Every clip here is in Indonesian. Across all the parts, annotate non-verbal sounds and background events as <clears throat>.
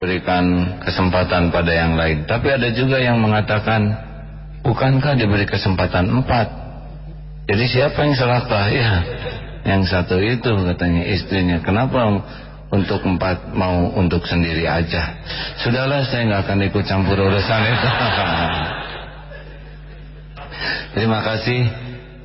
berikan kesempatan pada yang lain. Tapi ada juga yang mengatakan, bukankah diberi kesempatan empat? Jadi siapa yang serakah? Ya, yang satu itu katanya istrinya. Kenapa untuk empat mau untuk sendiri aja? Sudahlah saya nggak akan ikut campur urusan itu. <laughs> Terima kasih.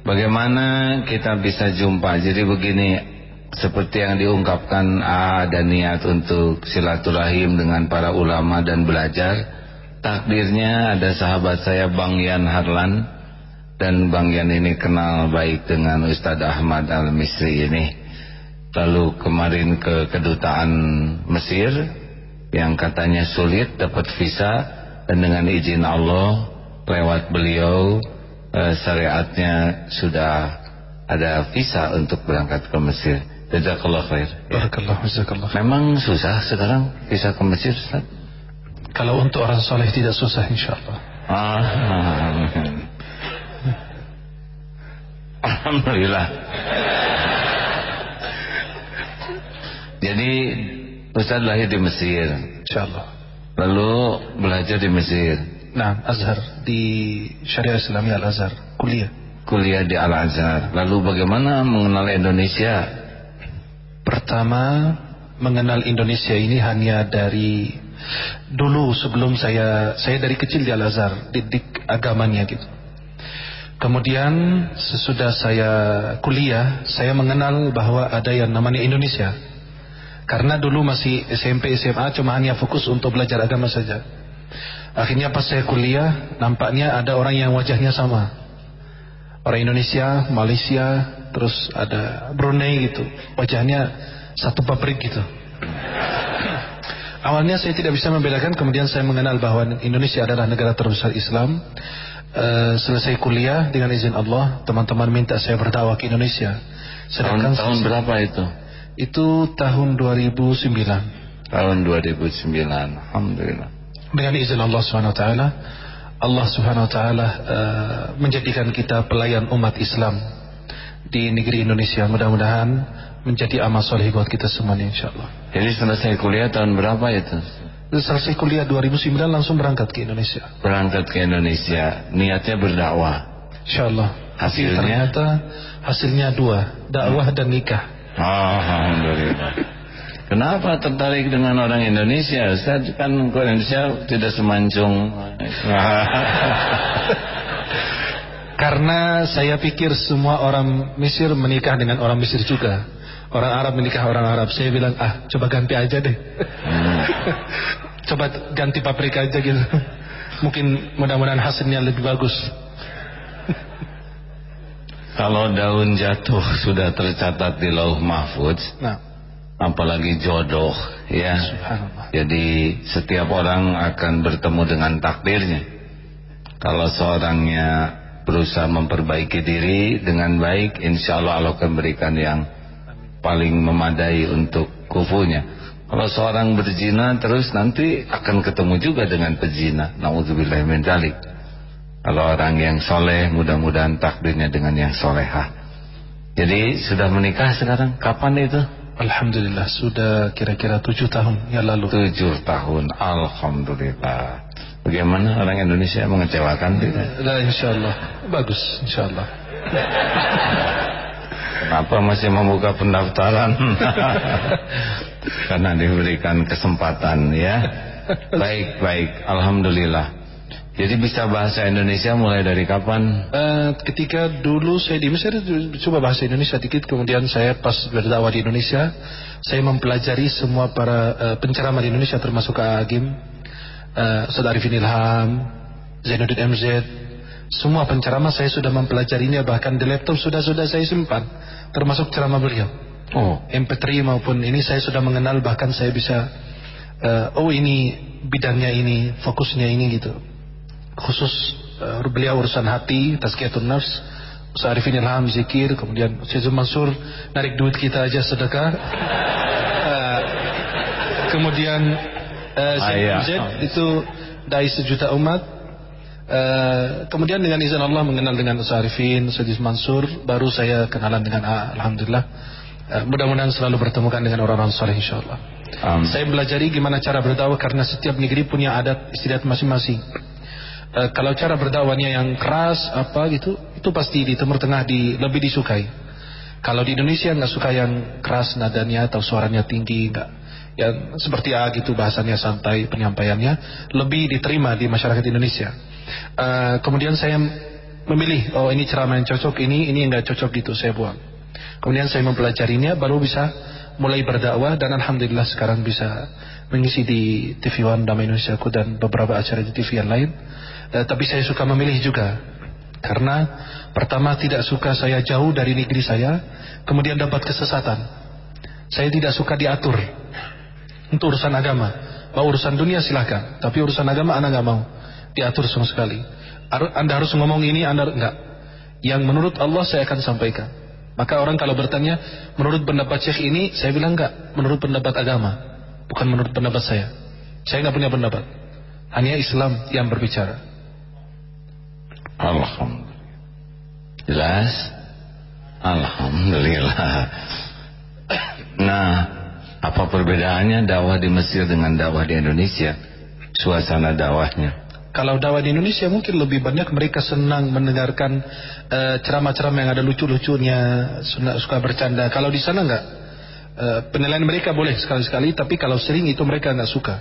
Bagaimana kita bisa jumpa? Jadi begini, seperti yang diungkapkan ada niat untuk silaturahim dengan para ulama dan belajar. Takdirnya ada sahabat saya Bang Yan Harlan. Dan Bang Yan ini kenal baik dengan Ustadz Ahmad Al-Misri ini. Lalu kemarin ke kedutaan Mesir yang katanya sulit dapat visa dan dengan izin Allah lewat beliau eh, syariatnya sudah ada visa untuk berangkat ke Mesir Jazakallah khair. Barakallah, jazakallah. Memang susah sekarang bisa ke Mesir, Ustaz? Kalau untuk orang soleh tidak susah insyaallah. Ah. Alhamdulillah. Jadi Ustaz lahir di Mesir. Insyaallah. Lalu belajar di Mesir. Nah, Azhar di Syariah Islamiyah Al-Azhar, kuliah. Kuliah di Al-Azhar. Lalu bagaimana mengenal Indonesia? Pertama, mengenal Indonesia ini hanya dari dulu sebelum saya saya dari kecil di Al-Azhar, didik agamanya gitu. Kemudian sesudah saya kuliah, saya mengenal bahwa ada yang namanya Indonesia. Karena dulu masih SMP SMA cuma hanya fokus untuk belajar agama saja. Akhirnya pas saya kuliah, nampaknya ada orang yang wajahnya sama. Orang Indonesia, Malaysia, terus ada Brunei gitu wajahnya satu pabrik gitu. Awalnya saya tidak bisa membedakan kemudian saya mengenal bahwa Indonesia adalah negara terbesar Islam. Uh, selesai kuliah dengan izin Allah teman-teman minta saya berdakwah ke Indonesia. Sedangkan tahun, tahun berapa itu? itu tahun 2009 tahun 2009 Alhamdulillah. Dengan izin Allah SWT Allah Subhanahu wa taala uh, menjadikan kita pelayan umat Islam di negeri Indonesia. Mudah-mudahan menjadi amal soleh buat kita semuanya insyaallah. Jadi selesai kuliah tahun berapa itu? Selesai kuliah 2009 langsung berangkat ke Indonesia. Berangkat ke Indonesia, niatnya berdakwah. Insyaallah. Hasilnya? ternyata hasilnya dua, dakwah dan nikah. Alhamdulillah. Kenapa tertarik dengan orang Indonesia? Saya kan ke Indonesia tidak semancung. <laughs> Karena saya pikir semua orang Mesir menikah dengan orang Mesir juga. Orang Arab menikah orang Arab. Saya bilang, ah coba ganti aja deh. Hmm. <laughs> coba ganti paprika aja gitu. Mungkin mudah-mudahan hasilnya lebih bagus. <laughs> Kalau daun jatuh sudah tercatat di lauh mahfudz, nah. apalagi jodoh, ya. Jadi setiap orang akan bertemu dengan takdirnya. Kalau seorangnya berusaha memperbaiki diri dengan baik. Insya Allah Allah akan berikan yang paling memadai untuk kufunya. Kalau seorang berzina terus nanti akan ketemu juga dengan pezina. Kalau orang yang soleh mudah-mudahan takdirnya dengan yang solehah. Jadi sudah menikah sekarang? Kapan itu Alhamdulillah sudah kira-kira tujuh tahun yang lalu tujuh tahun Alhamdulillah Bagaimana orang Indonesia mengecewakan tidak? Nah, insya Allah bagus, insya Allah. Kenapa masih membuka pendaftaran? <laughs> Karena diberikan kesempatan ya. Baik, baik. Alhamdulillah. Jadi bisa bahasa Indonesia mulai dari kapan? Uh, ketika dulu saya di Mesir coba bahasa Indonesia dikit, kemudian saya pas berdakwah di Indonesia, saya mempelajari semua para uh, penceramah di Indonesia termasuk Agim uh, Ustaz Arifin Ilham, Zainuddin MZ, semua penceramah saya sudah mempelajarinya bahkan di laptop sudah-sudah saya simpan termasuk ceramah beliau. Oh, MP3 maupun ini saya sudah mengenal bahkan saya bisa uh, oh ini bidangnya ini, fokusnya ini gitu. Khusus uh, beliau urusan hati, tazkiyatun nafs, Ustaz Arifin Ilham zikir, kemudian Ustaz Mansur narik duit kita aja sedekah. Uh, <laughs> kemudian uh, Z itu dai sejuta umat. Uh, kemudian dengan izin Allah mengenal dengan Ustaz Arifin, Ustaz Mansur, baru saya kenalan dengan A, Alhamdulillah. Uh, mudah-mudahan selalu bertemukan dengan orang-orang soleh insyaallah. Um. Saya belajari gimana cara berdakwah karena setiap negeri punya adat istiadat masing-masing. Uh, kalau cara berdakwahnya yang keras apa gitu, itu pasti di Timur Tengah di, lebih disukai. Kalau di Indonesia nggak suka yang keras nadanya atau suaranya tinggi, nggak yang seperti A gitu bahasanya santai penyampaiannya lebih diterima di masyarakat Indonesia. Uh, kemudian saya memilih oh ini ceramah yang cocok ini ini nggak cocok gitu saya buang. Kemudian saya mempelajarinya baru bisa mulai berdakwah dan alhamdulillah sekarang bisa mengisi di TV One Damai Indonesiaku dan beberapa acara di TV yang lain. Uh, tapi saya suka memilih juga karena pertama tidak suka saya jauh dari negeri saya, kemudian dapat kesesatan. Saya tidak suka diatur untuk urusan agama. Mau urusan dunia silahkan, tapi urusan agama anda nggak mau diatur sama sekali. Anda harus ngomong ini, anda enggak. Yang menurut Allah saya akan sampaikan. Maka orang kalau bertanya, menurut pendapat Syekh ini, saya bilang enggak. Menurut pendapat agama, bukan menurut pendapat saya. Saya nggak punya pendapat. Hanya Islam yang berbicara. Alhamdulillah. Jelas? Alhamdulillah. Nah, apa perbedaannya dakwah di Mesir dengan dakwah di Indonesia? Suasana dakwahnya. Kalau dakwah di Indonesia mungkin lebih banyak mereka senang mendengarkan eh, ceramah-ceramah uh, yang ada lucu-lucunya, suka bercanda. Kalau di sana enggak. Uh, penilaian mereka boleh sekali-sekali, tapi kalau sering itu mereka enggak suka.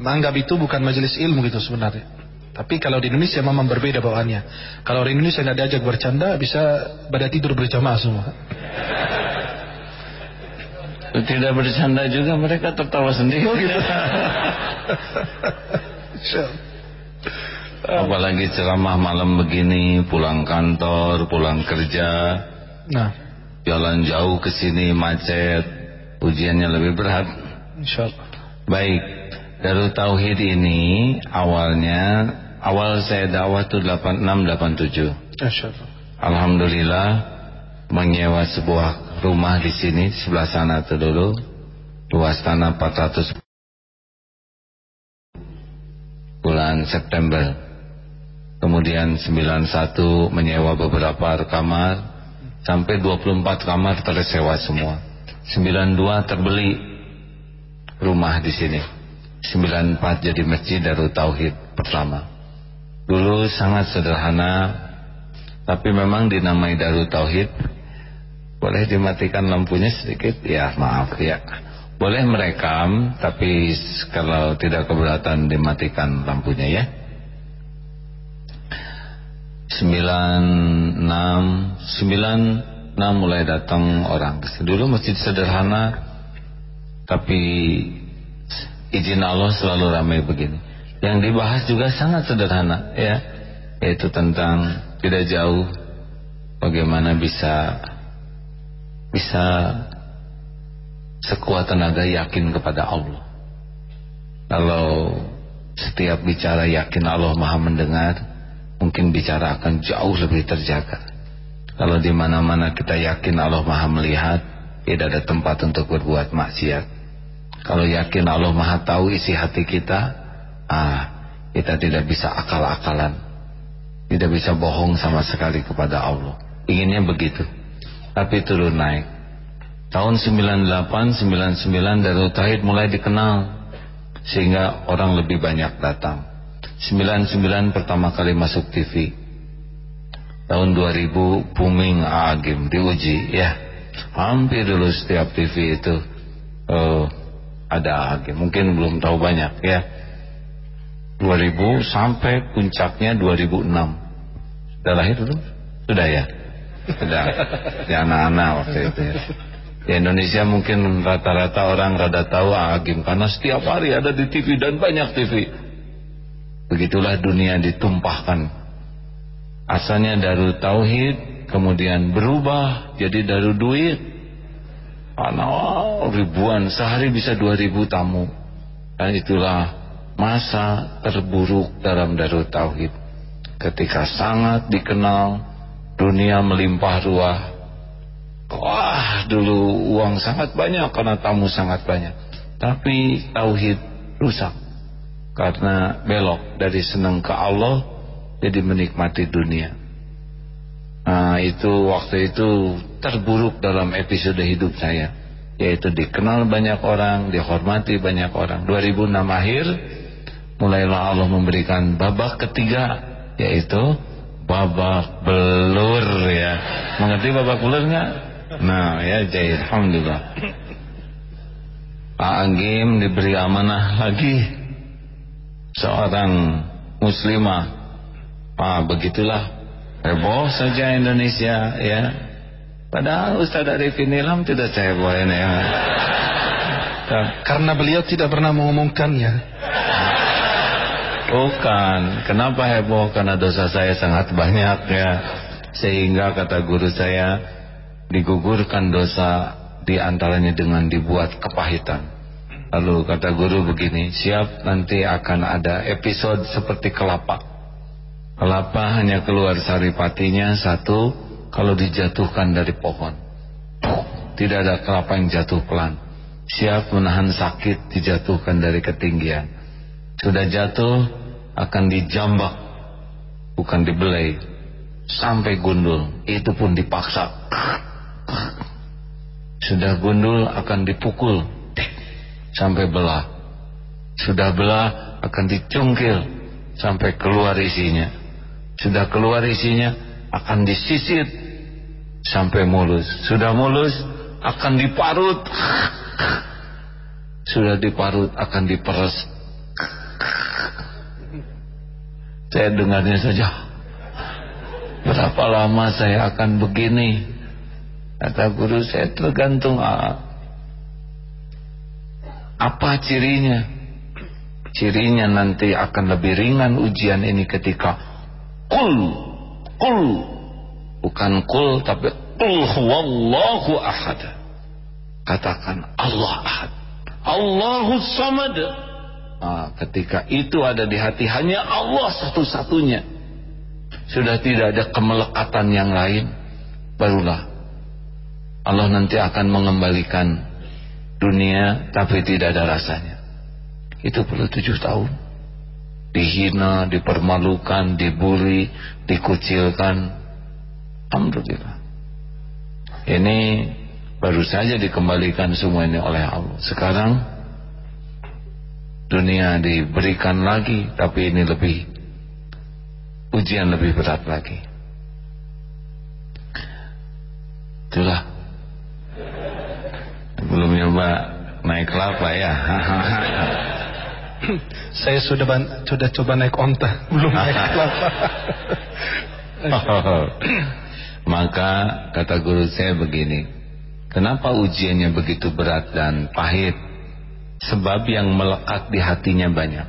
Menganggap itu bukan majelis ilmu gitu sebenarnya. Tapi kalau di Indonesia memang berbeda bawaannya. Kalau di Indonesia nggak diajak bercanda, bisa pada tidur berjamaah semua. Tidak bercanda juga mereka tertawa sendiri. Oh, gitu. <laughs> Apalagi ceramah malam begini, pulang kantor, pulang kerja. Nah, jalan jauh ke sini macet, ujiannya lebih berat. Insyaallah. Baik, Darul Tauhid ini awalnya awal saya dakwah itu 86 87. Alhamdulillah menyewa sebuah rumah di sini sebelah sana tuh dulu luas tanah 400 bulan September. Kemudian 91 menyewa beberapa kamar sampai 24 kamar tersewa semua. 92 terbeli rumah di sini. 94 jadi masjid Darut Tauhid pertama dulu sangat sederhana tapi memang dinamai Darut Tauhid boleh dimatikan lampunya sedikit? Ya maaf ya. Boleh merekam, tapi kalau tidak keberatan dimatikan lampunya ya. 96 96 mulai datang orang. Dulu masjid sederhana, tapi izin Allah selalu ramai begini. Yang dibahas juga sangat sederhana ya, yaitu tentang tidak jauh bagaimana bisa bisa sekuat tenaga yakin kepada Allah. Kalau setiap bicara yakin Allah maha mendengar, mungkin bicara akan jauh lebih terjaga. Kalau di mana-mana kita yakin Allah maha melihat, tidak ada tempat untuk berbuat maksiat. Kalau yakin Allah maha tahu isi hati kita, ah, kita tidak bisa akal-akalan. Tidak bisa bohong sama sekali kepada Allah. Inginnya begitu tapi turun naik. Tahun 98, 99 Darul Tahid mulai dikenal sehingga orang lebih banyak datang. 99 pertama kali masuk TV. Tahun 2000 booming Agim diuji ya. Hampir dulu setiap TV itu uh, ada Agim. Mungkin belum tahu banyak ya. 2000 sampai puncaknya 2006. Sudah lahir belum? Sudah ya sudah di anak-anak waktu itu ya. Di Indonesia mungkin rata-rata orang rada tahu Agim karena setiap hari ada di TV dan banyak TV. Begitulah dunia ditumpahkan. Asalnya dari tauhid, kemudian berubah jadi dari duit. Karena ribuan, sehari bisa dua ribu tamu. Dan itulah masa terburuk dalam Darut Tauhid. Ketika sangat dikenal dunia melimpah ruah wah dulu uang sangat banyak karena tamu sangat banyak tapi tauhid rusak karena belok dari senang ke Allah jadi menikmati dunia nah itu waktu itu terburuk dalam episode hidup saya yaitu dikenal banyak orang, dihormati banyak orang. 2006 akhir mulailah Allah memberikan babak ketiga yaitu babak belur ya. Mengerti babak belur nggak? Nah ya jadi alhamdulillah. Pak Agim diberi amanah lagi seorang muslimah. Ah begitulah heboh saja Indonesia ya. Padahal Ustaz Arifin Ilham tidak ini ya. <laughs> Karena beliau tidak pernah mengumumkannya. Bukan. Kenapa heboh? Karena dosa saya sangat banyak ya. Sehingga kata guru saya digugurkan dosa di antaranya dengan dibuat kepahitan. Lalu kata guru begini, siap nanti akan ada episode seperti kelapa. Kelapa hanya keluar sari patinya satu kalau dijatuhkan dari pohon. Tidak ada kelapa yang jatuh pelan. Siap menahan sakit dijatuhkan dari ketinggian. Sudah jatuh akan dijambak bukan dibelai sampai gundul. Itu pun dipaksa. Sudah gundul akan dipukul sampai belah. Sudah belah akan dicungkil sampai keluar isinya. Sudah keluar isinya akan disisir sampai mulus. Sudah mulus akan diparut. Sudah diparut akan diperes saya dengarnya saja. Berapa lama saya akan begini? Kata guru saya tergantung apa cirinya. Cirinya nanti akan lebih ringan ujian ini ketika kul, kul. Bukan kul tapi kul huwallahu ahad. Katakan Allah ahad. Allahu samad. Nah, ketika itu ada di hati hanya Allah satu-satunya. Sudah tidak ada kemelekatan yang lain. Barulah Allah nanti akan mengembalikan dunia tapi tidak ada rasanya. Itu perlu tujuh tahun. Dihina, dipermalukan, dibully, dikucilkan. Alhamdulillah. Ini baru saja dikembalikan semua ini oleh Allah. Sekarang dunia diberikan lagi tapi ini lebih ujian lebih berat lagi. Itulah. Belum nyoba naik kelapa ya? <laughs> Saya sudah sudah coba naik onta. Belum naik <laughs> kelapa. Oh, maka kata guru saya begini kenapa ujiannya begitu berat dan pahit sebab yang melekat di hatinya banyak.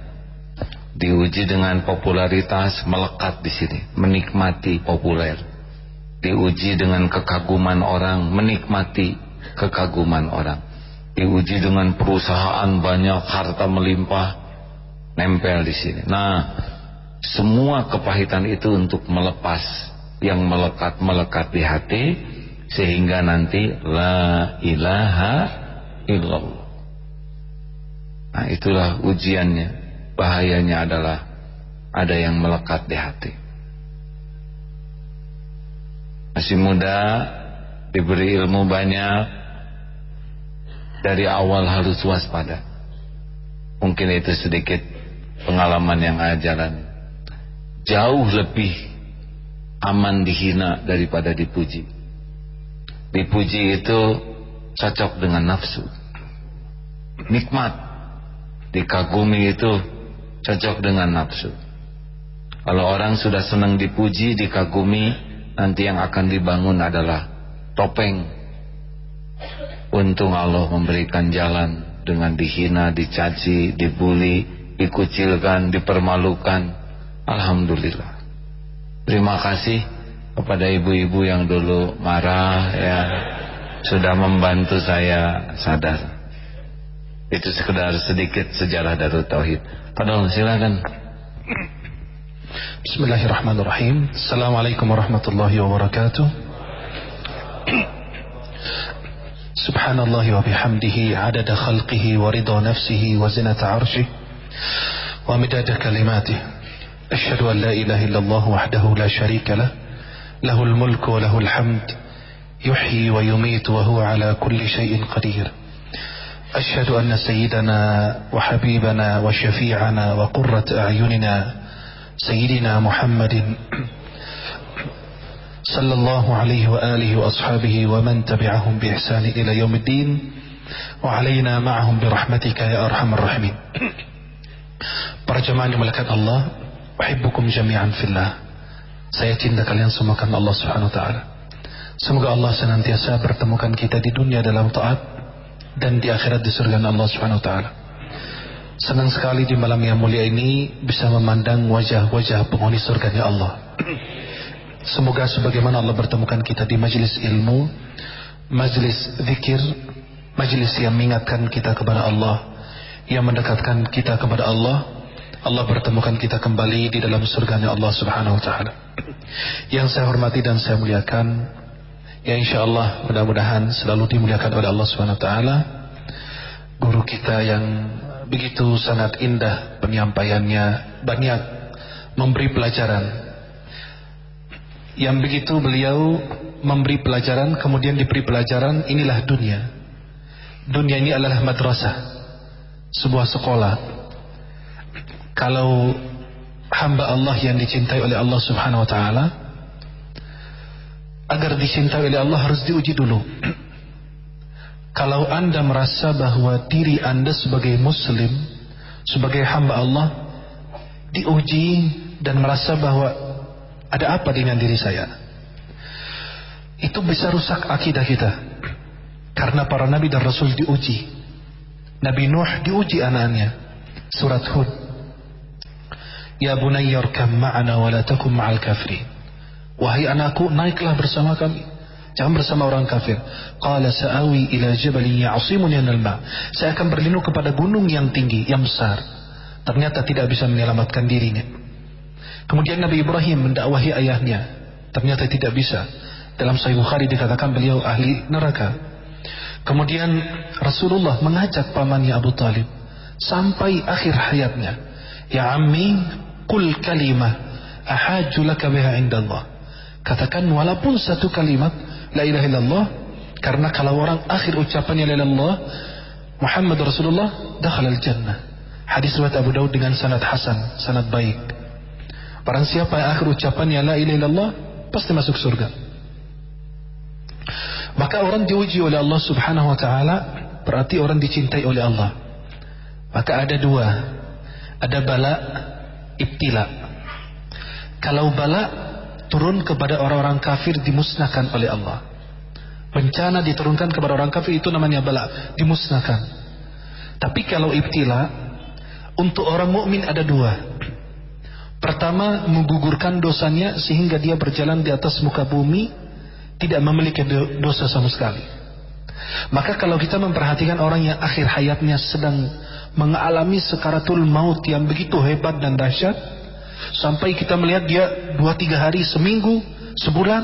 Diuji dengan popularitas melekat di sini, menikmati populer. Diuji dengan kekaguman orang, menikmati kekaguman orang. Diuji dengan perusahaan banyak, harta melimpah, nempel di sini. Nah, semua kepahitan itu untuk melepas yang melekat-melekat di hati sehingga nanti la ilaha illallah Nah itulah ujiannya. Bahayanya adalah Ada yang melekat di hati. Masih muda Diberi ilmu banyak. Dari awal harus waspada. Mungkin itu sedikit Pengalaman yang ajaran Jauh lebih Aman dihina daripada dipuji. Dipuji itu Cocok dengan nafsu. Nikmat dikagumi itu cocok dengan nafsu. Kalau orang sudah senang dipuji dikagumi nanti yang akan dibangun adalah topeng. Untung Allah memberikan jalan dengan dihina, dicaci, dibuli dikucilkan, dipermalukan. Alhamdulillah. Terima kasih kepada ibu-ibu yang dulu marah ya. Sudah membantu saya sadar itu sekedar sedikit sejarah Darut Tauhid. Padahal silakan. Bismillahirrahmanirrahim. Assalamualaikum warahmatullahi wabarakatuh. Subhanallah wa bihamdihi adada khalqihi wa ridha nafsihi wa zinata arshih wa midada kalimatihi. Ashhadu an la ilaha illallah wahdahu la sharika lah. Lahul mulku wa lahul hamd. Yuhyi wa yumitu wa huwa ala kulli shay'in qadir. أشهد أن سيدنا وحبيبنا وشفيعنا وقرة أعيننا سيدنا محمد صلى الله عليه وآله وأصحابه ومن تبعهم بإحسان إلى يوم الدين وعلينا معهم برحمتك يا أرحم الراحمين. برجمان ملكة الله أحبكم جميعا في الله. سيتين لك سمكن الله سبحانه وتعالى سمك الله سننتيسا برتمكن كتاب الدنيا دلام طاعت dan di akhirat di surga Allah Subhanahu wa taala. Senang sekali di malam yang mulia ini bisa memandang wajah-wajah penghuni surganya Allah. Semoga sebagaimana Allah bertemukan kita di majelis ilmu, majelis zikir, majelis yang mengingatkan kita kepada Allah, yang mendekatkan kita kepada Allah, Allah bertemukan kita kembali di dalam surganya Allah Subhanahu wa taala. Yang saya hormati dan saya muliakan, ya insya Allah mudah-mudahan selalu dimuliakan oleh Allah Subhanahu wa taala. Guru kita yang begitu sangat indah penyampaiannya, banyak memberi pelajaran. Yang begitu beliau memberi pelajaran kemudian diberi pelajaran inilah dunia. Dunia ini adalah madrasah sebuah sekolah. Kalau hamba Allah yang dicintai oleh Allah subhanahu wa ta'ala agar dicintai oleh Allah harus diuji dulu kalau anda merasa bahwa diri anda sebagai muslim sebagai hamba Allah diuji dan merasa bahwa ada apa dengan diri saya? Itu bisa rusak akidah kita. Karena para nabi dan rasul diuji. Nabi Nuh diuji anaknya. Surat Hud. Ya bunayyar kam ma'ana wa la takum ma'al kafirin. Wahai anakku, naiklah bersama kami. Jangan bersama orang kafir. Qala sa'awi ila jabalin ya'asimuni ma. Saya akan berlindung kepada gunung yang tinggi, yang besar. Ternyata tidak bisa menyelamatkan dirinya. Kemudian Nabi Ibrahim mendakwahi ayahnya. Ternyata tidak bisa. Dalam Sahih Bukhari dikatakan beliau ahli neraka. Kemudian Rasulullah mengajak pamannya Abu Talib sampai akhir hayatnya. Ya ammi, kul kalimah ahaju laka biha indallah. Katakan walaupun satu kalimat la ilaha illallah karena kalau orang akhir ucapannya la ilaha Muhammad Rasulullah dakhala al-jannah. Hadis riwayat Abu Daud dengan sanad hasan, sanad baik. Barang siapa yang akhir ucapannya la ilaha illallah pasti masuk surga. Maka orang diuji oleh Allah Subhanahu wa taala berarti orang dicintai oleh Allah. Maka ada dua. Ada bala ibtila. Kalau bala turun kepada orang-orang kafir dimusnahkan oleh Allah. Bencana diturunkan kepada orang kafir itu namanya bala, dimusnahkan. Tapi kalau ibtila untuk orang mukmin ada dua. Pertama, menggugurkan dosanya sehingga dia berjalan di atas muka bumi tidak memiliki dosa sama sekali. Maka kalau kita memperhatikan orang yang akhir hayatnya sedang mengalami sekaratul maut yang begitu hebat dan dahsyat, sampai kita melihat dia dua tiga hari, seminggu, sebulan,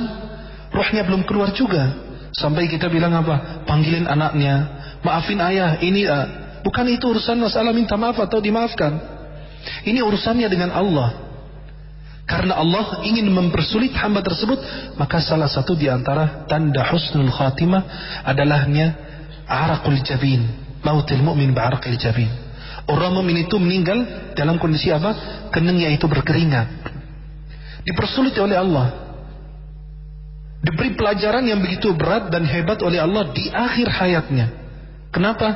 rohnya belum keluar juga. Sampai kita bilang apa? Panggilin anaknya, maafin ayah, ini uh, bukan itu urusan masalah minta maaf atau dimaafkan. Ini urusannya dengan Allah. Karena Allah ingin mempersulit hamba tersebut, maka salah satu di antara tanda husnul khatimah adalahnya araqul jabin, mautil mu'min ba'araqil jabin. Orang mukmin itu meninggal dalam kondisi apa? Keningnya itu berkeringat. Dipersulit oleh Allah. Diberi pelajaran yang begitu berat dan hebat oleh Allah di akhir hayatnya. Kenapa?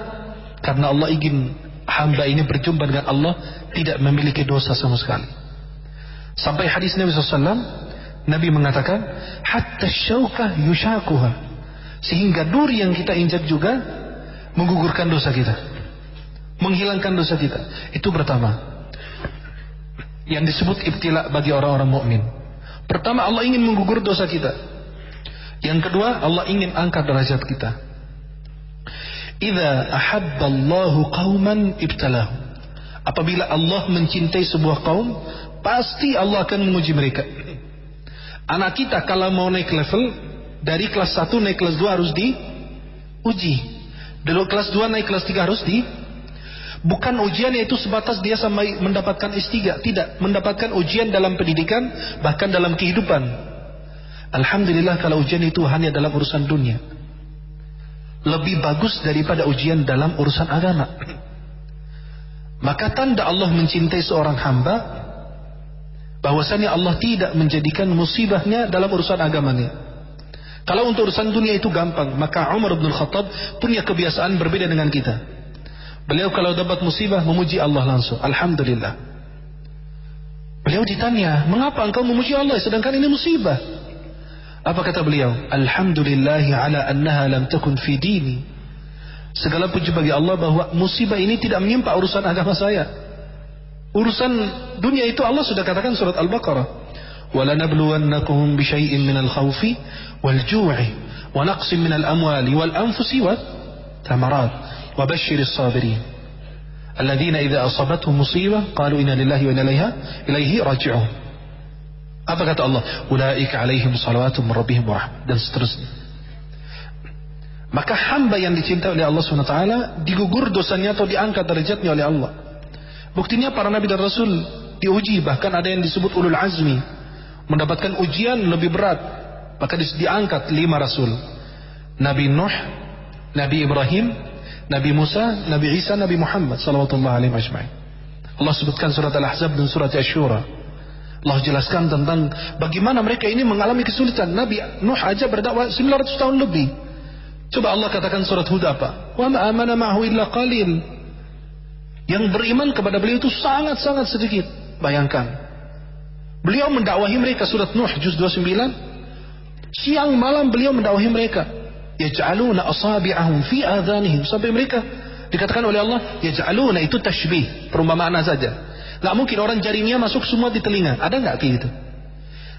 Karena Allah ingin hamba ini berjumpa dengan Allah tidak memiliki dosa sama sekali. Sampai hadis Nabi SAW, Nabi mengatakan, hatta syaukah yushakuha. Sehingga duri yang kita injak juga menggugurkan dosa kita. Menghilangkan dosa kita. Itu pertama. Yang disebut ibtila bagi orang-orang mukmin. Pertama Allah ingin menggugur dosa kita. Yang kedua Allah ingin angkat derajat kita. Idza ahabballahu qauman ibtalahu. Apabila Allah mencintai sebuah kaum, Pasti Allah akan menguji mereka. Anak kita kalau mau naik level dari kelas 1 naik kelas 2 harus diuji. Dari kelas 2 naik kelas 3 harus di Bukan ujian yaitu sebatas dia sampai mendapatkan S3, tidak, mendapatkan ujian dalam pendidikan bahkan dalam kehidupan. Alhamdulillah kalau ujian itu hanya dalam urusan dunia. lebih bagus daripada ujian dalam urusan agama. Maka tanda Allah mencintai seorang hamba bahwasanya Allah tidak menjadikan musibahnya dalam urusan agamanya. Kalau untuk urusan dunia itu gampang, maka Umar bin Khattab punya kebiasaan berbeda dengan kita. Beliau kalau dapat musibah memuji Allah langsung, alhamdulillah. Beliau ditanya, "Mengapa engkau memuji Allah sedangkan ini musibah?" Apa kata beliau? Alhamdulillahi ala annaha lam takun fi dini. Segala puji bagi Allah bahwa musibah ini tidak menyimpa urusan agama saya. Urusan dunia itu Allah sudah katakan surat Al-Baqarah. ولنبلونكم بشيء من الخوف والجوع ونقص من الأموال والأنفس والثمرات وبشر الصابرين الذين إذا أصابتهم مصيبة قالوا إنا لله وإنا إليها إليه راجعون Apa kata Allah? Ulaika alaihim salawatu min rabbihim wa dan seterusnya. Maka hamba yang dicintai oleh Allah SWT digugur dosanya atau diangkat derajatnya oleh Allah. Buktinya para nabi dan rasul diuji bahkan ada yang disebut ulul azmi mendapatkan ujian lebih berat maka diangkat lima rasul Nabi Nuh Nabi Ibrahim Nabi Musa Nabi Isa Nabi Muhammad sallallahu alaihi wasallam. Allah sebutkan surat Al-Ahzab dan surat Asyura Allah jelaskan tentang bagaimana mereka ini mengalami kesulitan. Nabi Nuh aja berdakwah 900 tahun lebih. Coba Allah katakan surat Hud apa? Wa ma amana ma'hu illa qalil. Yang beriman kepada beliau itu sangat-sangat sedikit. Bayangkan. Beliau mendakwahi mereka surat Nuh juz 29. Siang malam beliau mendakwahi mereka. Yaj'aluna asabi'ahum fi adhanihim sampai mereka dikatakan oleh Allah yaj'aluna itu tashbih, perumpamaan saja. Gak mungkin orang jarinya masuk semua di telinga. Ada nggak kayak gitu?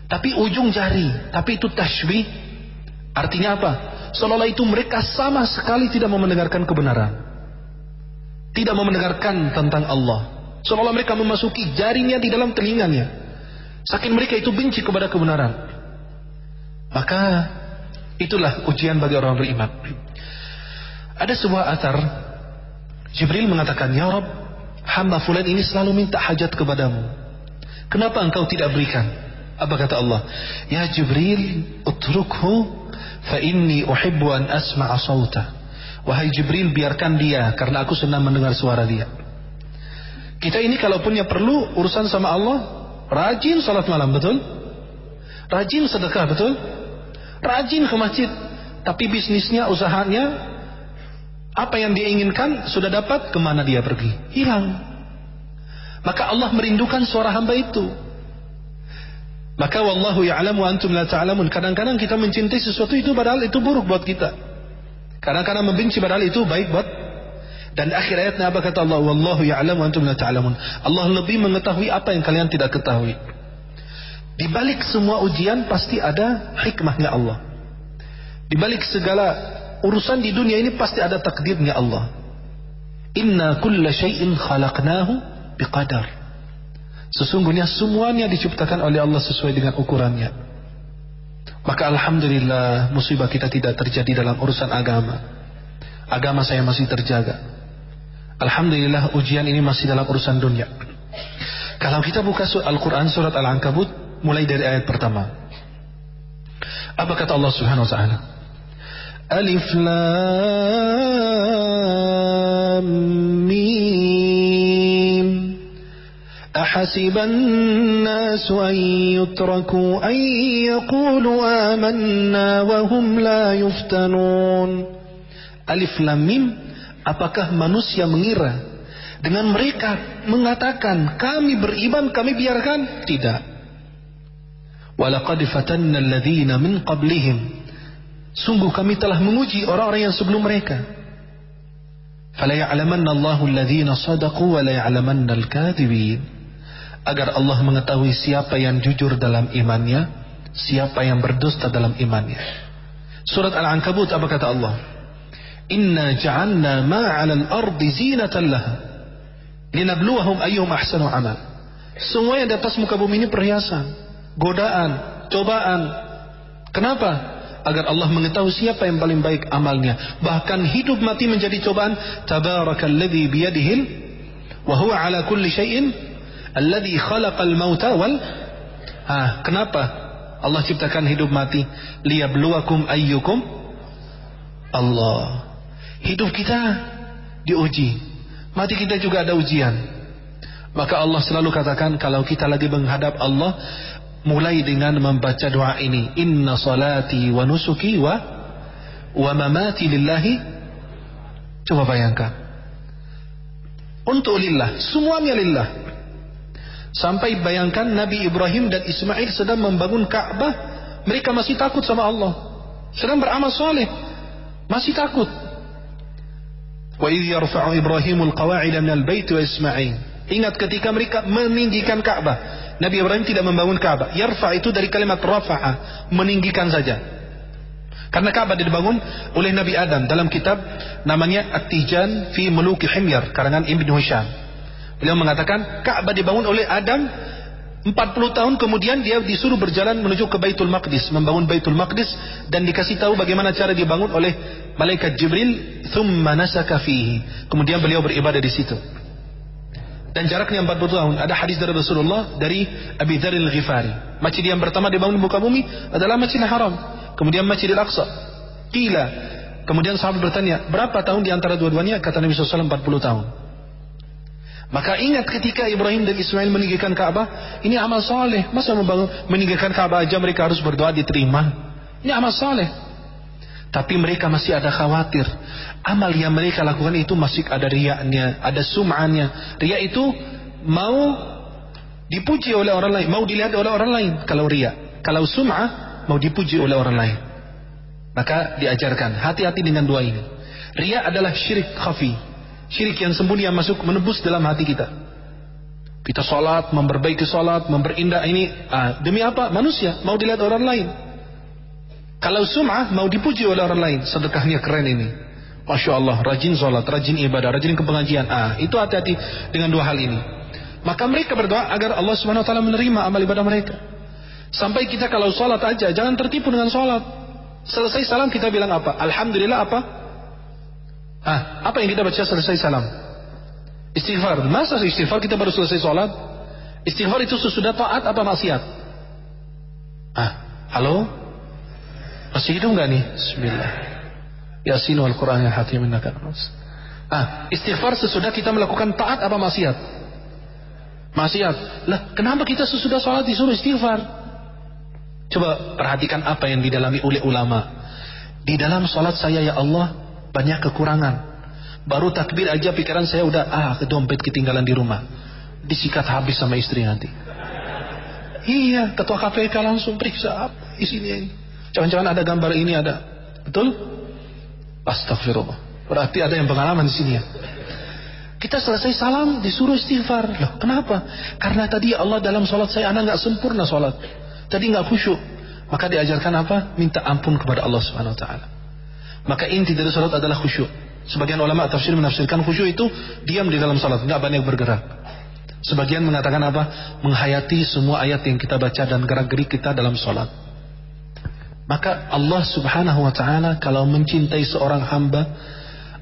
Tapi ujung jari, tapi itu tashbih. Artinya apa? Seolah-olah itu mereka sama sekali tidak mau mendengarkan kebenaran. Tidak mau mendengarkan tentang Allah. Seolah-olah mereka memasuki jarinya di dalam telinganya. Saking mereka itu benci kepada kebenaran. Maka itulah ujian bagi orang beriman. Ada sebuah atar Jibril mengatakan, "Ya Rob, hamba fulan ini selalu minta hajat kepadamu. Kenapa engkau tidak berikan?" Apa kata Allah? "Ya Jibril, utrukhu fa inni uhibbu an asma'a sawta." Wahai Jibril, biarkan dia karena aku senang mendengar suara dia. Kita ini kalau punya perlu urusan sama Allah, Rajin salat malam, betul? Rajin sedekah, betul? Rajin ke masjid. Tapi bisnisnya, usahanya, apa yang dia inginkan sudah dapat, ke mana dia pergi? Hilang. Maka Allah merindukan suara hamba itu. Maka wallahu ya'lamu antum la ta'lamun. Kadang-kadang kita mencintai sesuatu itu padahal itu buruk buat kita. Kadang-kadang membenci padahal itu baik buat dan akhir ayatnya apa kata Allah? Wallahu ya'lamu antum la ta'lamun. Allah lebih mengetahui apa yang kalian tidak ketahui. Di balik semua ujian pasti ada hikmahnya Allah. Di balik segala urusan di dunia ini pasti ada takdirnya Allah. Inna kulla syai'in khalaqnahu biqadar. Sesungguhnya semuanya diciptakan oleh Allah sesuai dengan ukurannya. Maka alhamdulillah musibah kita tidak terjadi dalam urusan agama. Agama saya masih terjaga. Alhamdulillah ujian ini masih dalam urusan dunia. Kalau kita buka Al-Quran surat Al-Ankabut mulai dari ayat pertama. Apa kata Allah Subhanahu wa taala? Alif Lam Mim أحسب الناس أن يتركوا أن يقولوا آمنا وهم لا يفتنون ألف لام ميم Apakah manusia mengira dengan mereka mengatakan kami beriman kami biarkan? Tidak. Walaqad fatanna alladhina min qablihim. Sungguh kami telah menguji orang-orang yang sebelum mereka. Fala ya'lamanna Allahu alladhina sadaqu wa la ya'lamanna al-kadhibin. Agar Allah mengetahui siapa yang jujur dalam imannya, siapa yang berdusta dalam imannya. Surat Al-Ankabut apa kata Allah? Inna ja'alna ma'alal ardi zinatan laha. Linabluwahum ayyuhum ahsanu amal. Semua yang di atas muka bumi ini perhiasan, godaan, cobaan. Kenapa? Agar Allah mengetahui siapa yang paling baik amalnya. Bahkan hidup mati menjadi cobaan. Tabarakalladzi biyadihil wa ala kulli syai'in alladzi khalaqal mauta wal Ah, kenapa Allah ciptakan hidup mati? Liyabluwakum ayyukum Allah Hidup kita diuji. Mati kita juga ada ujian. Maka Allah selalu katakan kalau kita lagi menghadap Allah mulai dengan membaca doa ini. Inna salati wa nusuki wa wa mamati lillahi. Coba bayangkan. Untuk lillah semuanya lillah. Sampai bayangkan Nabi Ibrahim dan Ismail sedang membangun Ka'bah mereka masih takut sama Allah. Sedang beramal soleh masih takut. Wa idh yarfa'u Ibrahimul qawa'ida minal bait wa Ismail. Ingat ketika mereka meninggikan Ka'bah Nabi Ibrahim tidak membangun Ka'bah. Yarfa itu dari kalimat rafa'a, meninggikan saja. Karena Ka'bah dibangun oleh Nabi Adam dalam kitab namanya At-Tijan fi Muluki Himyar karangan Ibn Hisham. Beliau mengatakan Ka'bah dibangun oleh Adam 40 tahun kemudian dia disuruh berjalan menuju ke Baitul Maqdis, membangun Baitul Maqdis dan dikasih tahu bagaimana cara dibangun oleh malaikat Jibril, thumma nasaka fihi. Kemudian beliau beribadah di situ dan jaraknya 40 tahun. Ada hadis dari Rasulullah dari Abi Dzar Al-Ghifari. Masjid yang pertama dibangun di muka bumi adalah Masjidil Haram. Kemudian Masjidil Aqsa. Kila. Kemudian sahabat bertanya, berapa tahun di antara dua-duanya? Kata Nabi SAW 40 tahun. Maka ingat ketika Ibrahim dan Ismail meninggikan Ka'bah, ini amal soleh. Masa membangun meninggikan Ka'bah aja mereka harus berdoa diterima? Ini amal soleh. Tapi mereka masih ada khawatir. Amal yang mereka lakukan itu masih ada riaknya, ada sum'annya. Riak itu mau dipuji oleh orang lain, mau dilihat oleh orang lain. Kalau riak, kalau sum'ah mau dipuji oleh orang lain. Maka diajarkan, hati-hati dengan dua ini. Riak adalah syirik khafi. Syirik yang sembunyi yang masuk menebus dalam hati kita. Kita sholat, memperbaiki sholat, memperindah ini. Ah, demi apa? Manusia, mau dilihat orang lain. Kalau sum'ah mau dipuji oleh orang lain, sedekahnya keren ini. Masya Allah, rajin sholat, rajin ibadah, rajin ke pengajian. Ah, itu hati-hati dengan dua hal ini. Maka mereka berdoa agar Allah Taala menerima amal ibadah mereka. Sampai kita kalau sholat aja, jangan tertipu dengan sholat. Selesai salam kita bilang apa? Alhamdulillah apa? Ah, apa yang kita baca selesai salam? Istighfar. Masa istighfar kita baru selesai sholat? Istighfar itu sesudah taat apa maksiat? Ah, halo? Masih hidup nggak nih? Bismillah. Yasin wal Quran yang hati innaka Ah, istighfar sesudah kita melakukan taat apa maksiat? Maksiat. Lah, kenapa kita sesudah sholat disuruh istighfar? Coba perhatikan apa yang didalami oleh ulama. Di dalam sholat saya ya Allah banyak kekurangan. Baru takbir aja pikiran saya udah ah ke dompet ketinggalan di rumah. Disikat habis sama istri nanti. Iya, ketua KPK langsung periksa apa isinya ini. Jangan-jangan ada gambar ini ada. Betul? Astagfirullah. Berarti ada yang pengalaman di sini ya. Kita selesai salam disuruh istighfar. Loh, kenapa? Karena tadi Allah dalam sholat saya anak nggak sempurna sholat. Tadi nggak khusyuk. Maka diajarkan apa? Minta ampun kepada Allah Subhanahu Wa Taala. Maka inti dari sholat adalah khusyuk. Sebagian ulama tafsir menafsirkan khusyuk itu diam di dalam sholat, nggak banyak bergerak. Sebagian mengatakan apa? Menghayati semua ayat yang kita baca dan gerak gerik kita dalam sholat. Maka Allah subhanahu wa ta'ala kalau mencintai seorang hamba,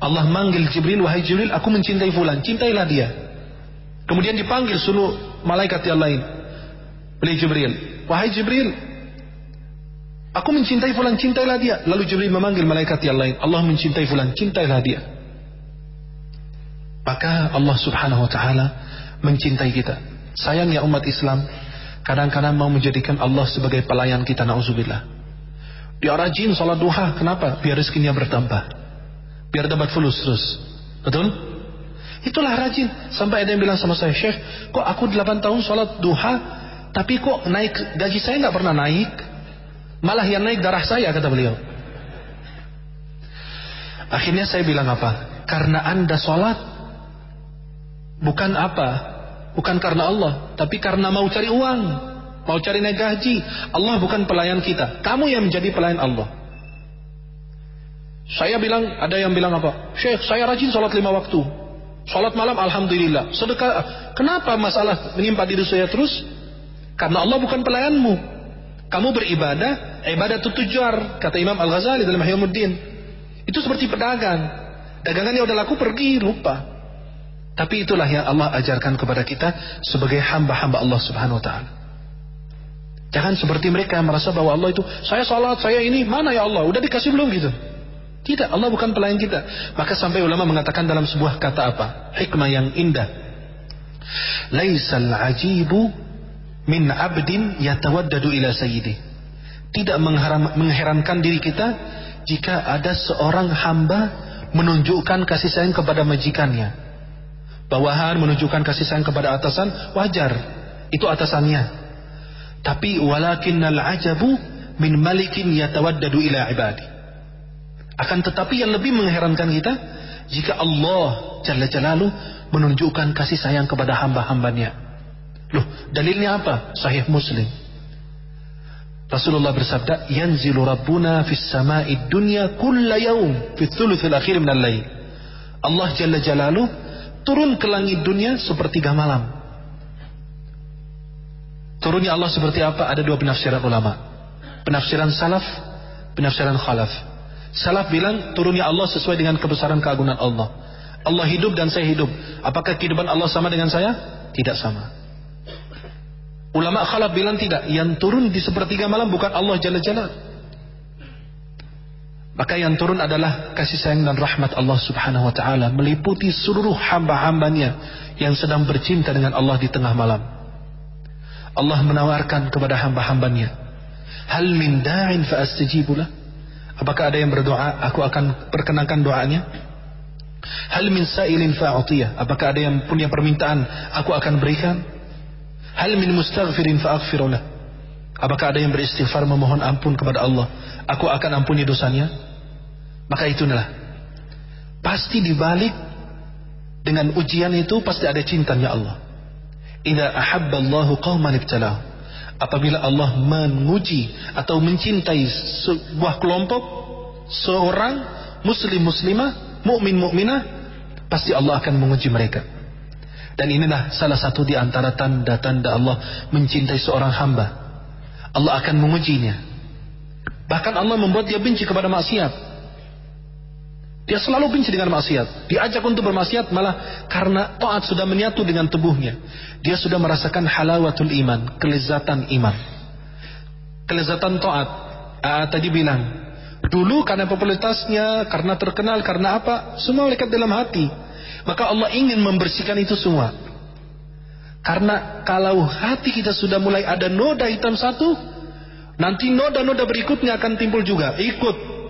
Allah manggil Jibril, wahai Jibril, aku mencintai fulan, cintailah dia. Kemudian dipanggil seluruh malaikat yang lain. Oleh Jibril, wahai Jibril, aku mencintai fulan, cintailah dia. Lalu Jibril memanggil malaikat yang lain, Allah mencintai fulan, cintailah dia. Maka Allah subhanahu wa ta'ala mencintai kita. Sayang ya umat Islam, kadang-kadang mau menjadikan Allah sebagai pelayan kita, na'udzubillah. Dia rajin sholat duha. Kenapa? Biar rezekinya bertambah. Biar dapat fulus terus. Betul? Itulah rajin. Sampai ada yang bilang sama saya, Syekh, kok aku 8 tahun sholat duha, tapi kok naik gaji saya nggak pernah naik. Malah yang naik darah saya, kata beliau. Akhirnya saya bilang apa? Karena anda sholat, bukan apa? Bukan karena Allah, tapi karena mau cari uang. Mau cari naik gaji. Allah bukan pelayan kita. Kamu yang menjadi pelayan Allah. Saya bilang, ada yang bilang apa? Syekh, saya rajin sholat lima waktu. Sholat malam, Alhamdulillah. Sedekah, kenapa masalah menimpa diri saya terus? Karena Allah bukan pelayanmu. Kamu beribadah, ibadah itu tujar. Kata Imam Al-Ghazali dalam Ahyumuddin. Itu seperti pedagang. Dagangannya udah laku, pergi, lupa. Tapi itulah yang Allah ajarkan kepada kita sebagai hamba-hamba Allah subhanahu wa ta'ala. Jangan seperti mereka merasa bahwa Allah itu, saya sholat, saya ini, mana ya Allah? Udah dikasih belum gitu? Tidak, Allah bukan pelayan kita. Maka sampai ulama mengatakan dalam sebuah kata apa? Hikmah yang indah. Laisal ajibu min abdin yatawaddadu ila sayyidi. Tidak mengherankan diri kita jika ada seorang hamba menunjukkan kasih sayang kepada majikannya. Bawahan menunjukkan kasih sayang kepada atasan, wajar. Itu atasannya. Tapi walakinnal ajabu min malikin yatawaddadu ila ibadi. Akan tetapi yang lebih mengherankan kita jika Allah Jalla Jalalu menunjukkan kasih sayang kepada hamba-hambanya. Loh, dalilnya apa? Sahih Muslim. Rasulullah bersabda, "Yanzilu Rabbuna fis sama'i dunya kulla yaum fi thuluthil akhir min al-lail." Allah Jalla Jalalu turun ke langit dunia sepertiga malam. Turunnya Allah seperti apa? Ada dua penafsiran ulama. Penafsiran salaf, penafsiran khalaf. Salaf bilang turunnya Allah sesuai dengan kebesaran keagungan Allah. Allah hidup dan saya hidup. Apakah kehidupan Allah sama dengan saya? Tidak sama. Ulama khalaf bilang tidak. Yang turun di sepertiga malam bukan Allah Jalla. Maka yang turun adalah kasih sayang dan rahmat Allah subhanahu wa ta'ala. Meliputi seluruh hamba-hambanya yang sedang bercinta dengan Allah di tengah malam. Allah menawarkan kepada hamba-hambanya hal min da'in fa astajibulah apakah ada yang berdoa? Aku akan perkenankan doanya. Hal min sa'ilin fa apakah ada yang punya permintaan? Aku akan berikan. Hal min mustaghfirin fa aghfirullah apakah ada yang beristighfar memohon ampun kepada Allah? Aku akan ampuni dosanya. Maka itulah. Pasti dibalik dengan ujian itu pasti ada cintanya Allah Idza ahabballahu qauman ibtalahu. Apabila Allah menguji atau mencintai sebuah kelompok seorang muslim muslimah, mukmin mukminah, pasti Allah akan menguji mereka. Dan inilah salah satu di antara tanda-tanda Allah mencintai seorang hamba. Allah akan mengujinya. Bahkan Allah membuat dia benci kepada maksiat. Dia selalu benci dengan maksiat. Diajak untuk bermaksiat malah karena taat sudah menyatu dengan tubuhnya. Dia sudah merasakan halawatul iman, kelezatan iman. Kelezatan taat. Ah, tadi bilang, dulu karena popularitasnya, karena terkenal, karena apa? Semua lekat dalam hati. Maka Allah ingin membersihkan itu semua. Karena kalau hati kita sudah mulai ada noda hitam satu, nanti noda-noda berikutnya akan timbul juga. Ikut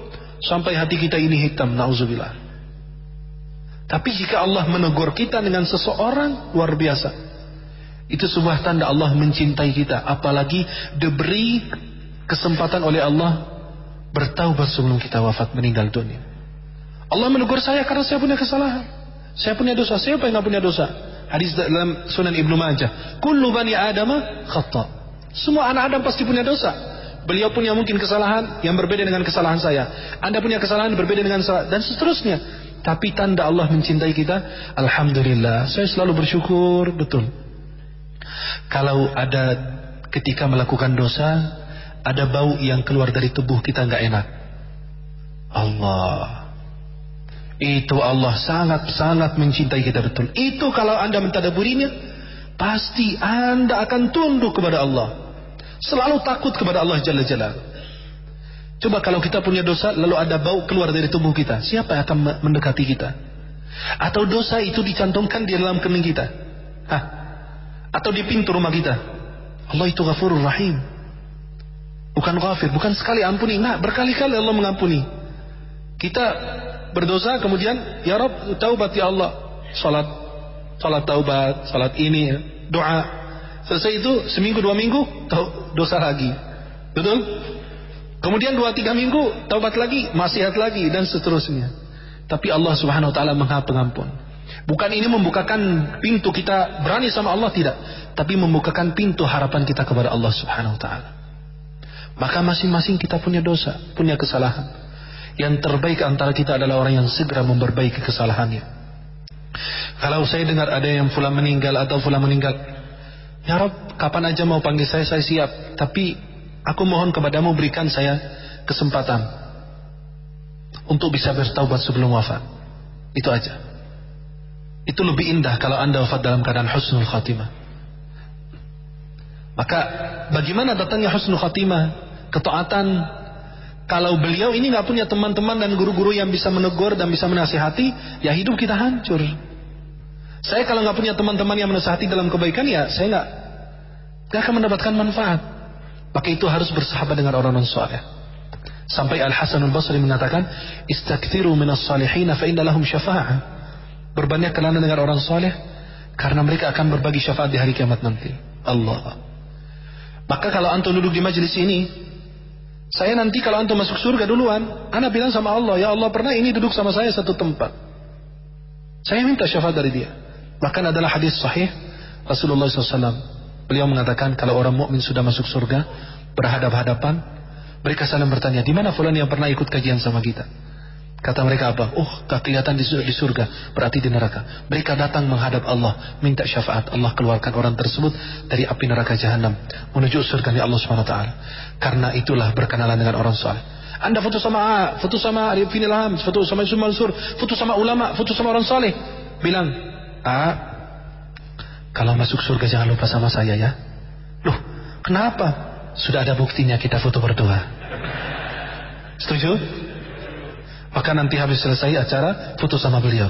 sampai hati kita ini hitam nauzubillah tapi jika Allah menegur kita dengan seseorang luar biasa. Itu sebuah tanda Allah mencintai kita. Apalagi diberi kesempatan oleh Allah bertaubat sebelum kita wafat meninggal dunia. Allah menegur saya karena saya punya kesalahan. Saya punya dosa. Siapa yang nggak punya dosa? Hadis dalam sunan ibnu majah. Kullu bani adama khata semua anak adam pasti punya dosa Beliau punya mungkin kesalahan yang berbeda dengan kesalahan saya. Anda punya kesalahan berbeda dengan saya dan seterusnya. Tapi tanda Allah mencintai kita, alhamdulillah. Saya selalu bersyukur, betul. Kalau ada ketika melakukan dosa, ada bau yang keluar dari tubuh kita nggak enak. Allah. Itu Allah sangat-sangat mencintai kita betul. Itu kalau Anda mentadaburinya, pasti Anda akan tunduk kepada Allah. Selalu takut kepada Allah Jalla Jalla. Coba kalau kita punya dosa lalu ada bau keluar dari tubuh kita, siapa yang akan mendekati kita? Atau dosa itu dicantumkan di dalam kening kita? Hah? Atau di pintu rumah kita? Allah itu ghafurur rahim. Bukan ghafir, bukan sekali ampuni. Nah, berkali-kali Allah mengampuni. Kita berdosa kemudian ya Rob taubat ya Allah. Salat salat taubat, salat ini, doa Selesai itu seminggu dua minggu dosa lagi. Betul? Kemudian dua tiga minggu taubat lagi, maksiat lagi dan seterusnya. Tapi Allah Subhanahu wa taala Maha Pengampun. Bukan ini membukakan pintu kita berani sama Allah tidak, tapi membukakan pintu harapan kita kepada Allah Subhanahu wa taala. Maka masing-masing kita punya dosa, punya kesalahan. Yang terbaik antara kita adalah orang yang segera memperbaiki kesalahannya. Kalau saya dengar ada yang fulan meninggal atau fulan meninggal, Ya Rob, kapan aja mau panggil saya, saya siap. Tapi aku mohon kepadamu berikan saya kesempatan untuk bisa bertaubat sebelum wafat. Itu aja. Itu lebih indah kalau anda wafat dalam keadaan husnul khatimah. Maka bagaimana datangnya husnul khatimah? Ketaatan Kalau beliau ini nggak punya teman-teman dan guru-guru yang bisa menegur dan bisa menasihati, ya hidup kita hancur. Saya kalau nggak punya teman-teman yang menasihati dalam kebaikan, ya saya nggak nggak akan mendapatkan manfaat. Maka itu harus bersahabat dengan orang-orang soleh. Sampai Al Hasan Al Basri mengatakan, "Istakthiru minas salihin fa lahum syafa'ah." Berbanyak kenal dengan orang soleh karena mereka akan berbagi syafaat di hari kiamat nanti. Allah. Maka kalau antum duduk di majelis ini, saya nanti kalau antum masuk surga duluan, anak bilang sama Allah, ya Allah pernah ini duduk sama saya satu tempat. Saya minta syafaat dari dia. Bahkan adalah hadis sahih Rasulullah SAW. Beliau mengatakan kalau orang mukmin sudah masuk surga berhadap-hadapan, mereka saling bertanya, di mana fulan yang pernah ikut kajian sama kita? Kata mereka apa? Oh, kelihatan di surga, berarti di neraka. Mereka datang menghadap Allah, minta syafaat. Allah keluarkan orang tersebut dari api neraka jahanam menuju surga di Allah SWT. Karena itulah berkenalan dengan orang soleh. Anda foto sama A, foto sama Arif Ilham, foto sama Yusuf Mansur, foto sama ulama, foto sama orang soleh. Bilang, A, kalau masuk surga jangan lupa sama saya ya. Loh, kenapa? Sudah ada buktinya kita foto berdua. Setuju? Maka nanti habis selesai acara foto sama beliau.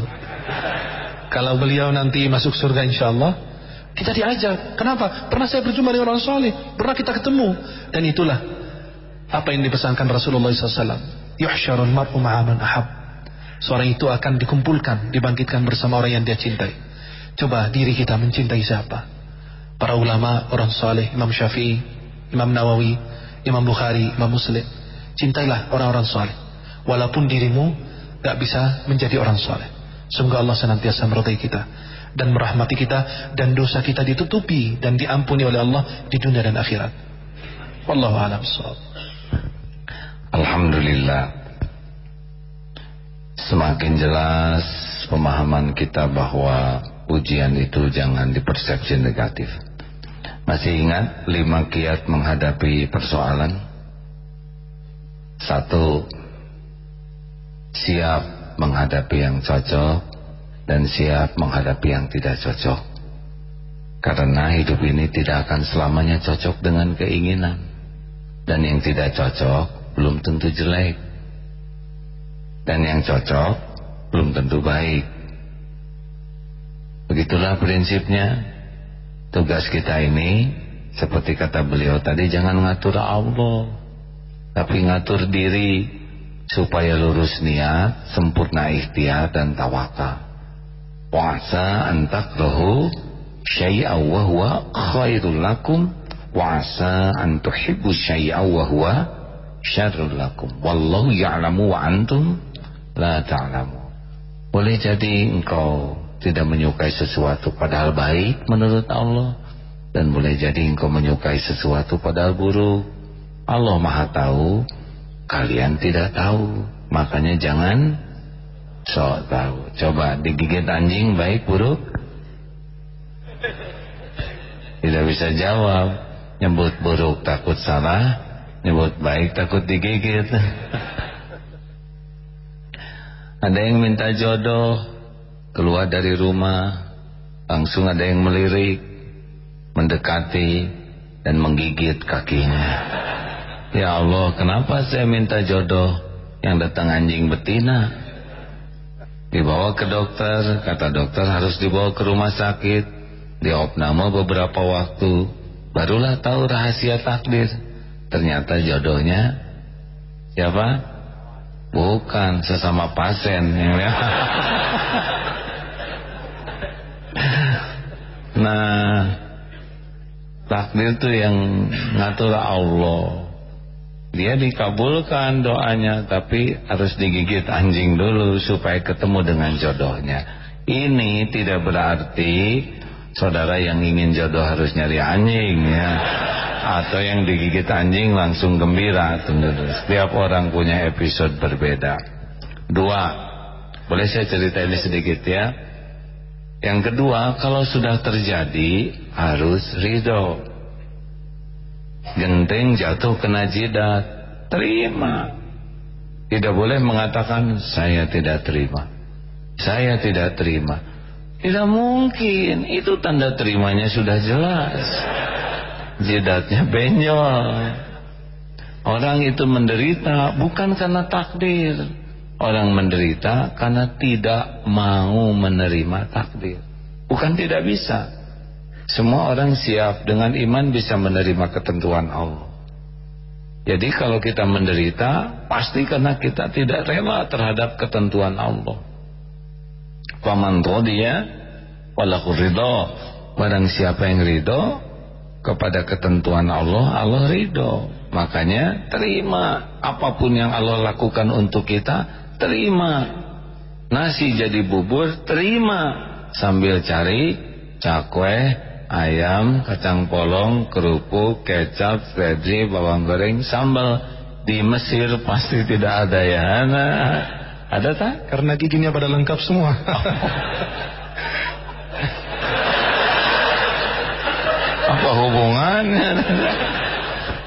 Kalau beliau nanti masuk surga insya Allah, kita diajak. Kenapa? Pernah saya berjumpa dengan orang soleh, pernah kita ketemu. Dan itulah apa yang dipesankan Rasulullah SAW. Yuhsyarun mar'u ma'aman ahab. Seorang itu akan dikumpulkan, dibangkitkan bersama orang yang dia cintai. Coba diri kita mencintai siapa? Para ulama, orang soleh, Imam Syafi'i, Imam Nawawi, Imam Bukhari, Imam Muslim. Cintailah orang-orang soleh walaupun dirimu gak bisa menjadi orang soleh. Semoga Allah senantiasa meridai kita dan merahmati kita dan dosa kita ditutupi dan diampuni oleh Allah di dunia dan akhirat. Wallahu a'lam Alhamdulillah. Semakin jelas pemahaman kita bahwa ujian itu jangan dipersepsi negatif. Masih ingat lima kiat menghadapi persoalan? Satu, siap menghadapi yang cocok dan siap menghadapi yang tidak cocok karena hidup ini tidak akan selamanya cocok dengan keinginan dan yang tidak cocok belum tentu jelek dan yang cocok belum tentu baik begitulah prinsipnya tugas kita ini seperti kata beliau tadi jangan ngatur Allah tapi ngatur diri supaya lurus niat, sempurna ikhtiar dan tawakal. Wa'asa antakrahu syai'a wa khairul lakum wa'asa an tuhibbu syai'a wa lakum. Wallahu ya'lamu wa antum la ta'lamu. Boleh jadi engkau tidak menyukai sesuatu padahal baik menurut Allah dan boleh jadi engkau menyukai sesuatu padahal buruk. Allah Maha tahu kalian tidak tahu. Makanya jangan sok tahu. Coba digigit anjing baik buruk? Tidak bisa jawab. Nyebut buruk takut salah. Nyebut baik takut digigit <laughs> ada yang minta jodoh keluar dari rumah langsung ada yang melirik mendekati dan menggigit kakinya. Ya Allah kenapa saya minta jodoh Yang datang anjing betina? Dibawa ke dokter Kata dokter harus dibawa ke rumah sakit. Diopname beberapa waktu Barulah tahu rahasia takdir. Ternyata jodohnya Siapa? Bukan sesama pasien ya. Nah Takdir itu yang ngatur Allah dia dikabulkan doanya tapi harus digigit anjing dulu supaya ketemu dengan jodohnya ini tidak berarti saudara yang ingin jodoh harus nyari anjing ya. Atau yang digigit anjing langsung gembira dulu. Setiap orang punya episode berbeda. Dua boleh saya cerita ini sedikit ya? Yang kedua kalau sudah terjadi harus ridho. Genting jatuh kena jidat terima. Tidak boleh mengatakan saya tidak terima. Saya tidak terima tidak mungkin itu tanda terimanya sudah jelas jidatnya benjol Orang itu menderita bukan karena takdir. Orang menderita karena tidak mau menerima takdir. Bukan tidak bisa. Semua orang siap dengan iman bisa menerima ketentuan Allah. Jadi kalau kita menderita pasti karena kita tidak rela terhadap ketentuan Allah. Faman dia walahu ridho. Barang siapa yang ridho kepada ketentuan Allah, Allah ridho. Makanya terima apa pun yang Allah lakukan untuk kita, terima. Nasi jadi bubur, terima. Sambil cari cakwe, ayam, kacang polong, kerupuk, kecap, seledri, bawang goreng, sambal. Di Mesir pasti tidak ada ya. Nah, ada tak? Karena giginya pada lengkap semua. <laughs> Apa hubungannya?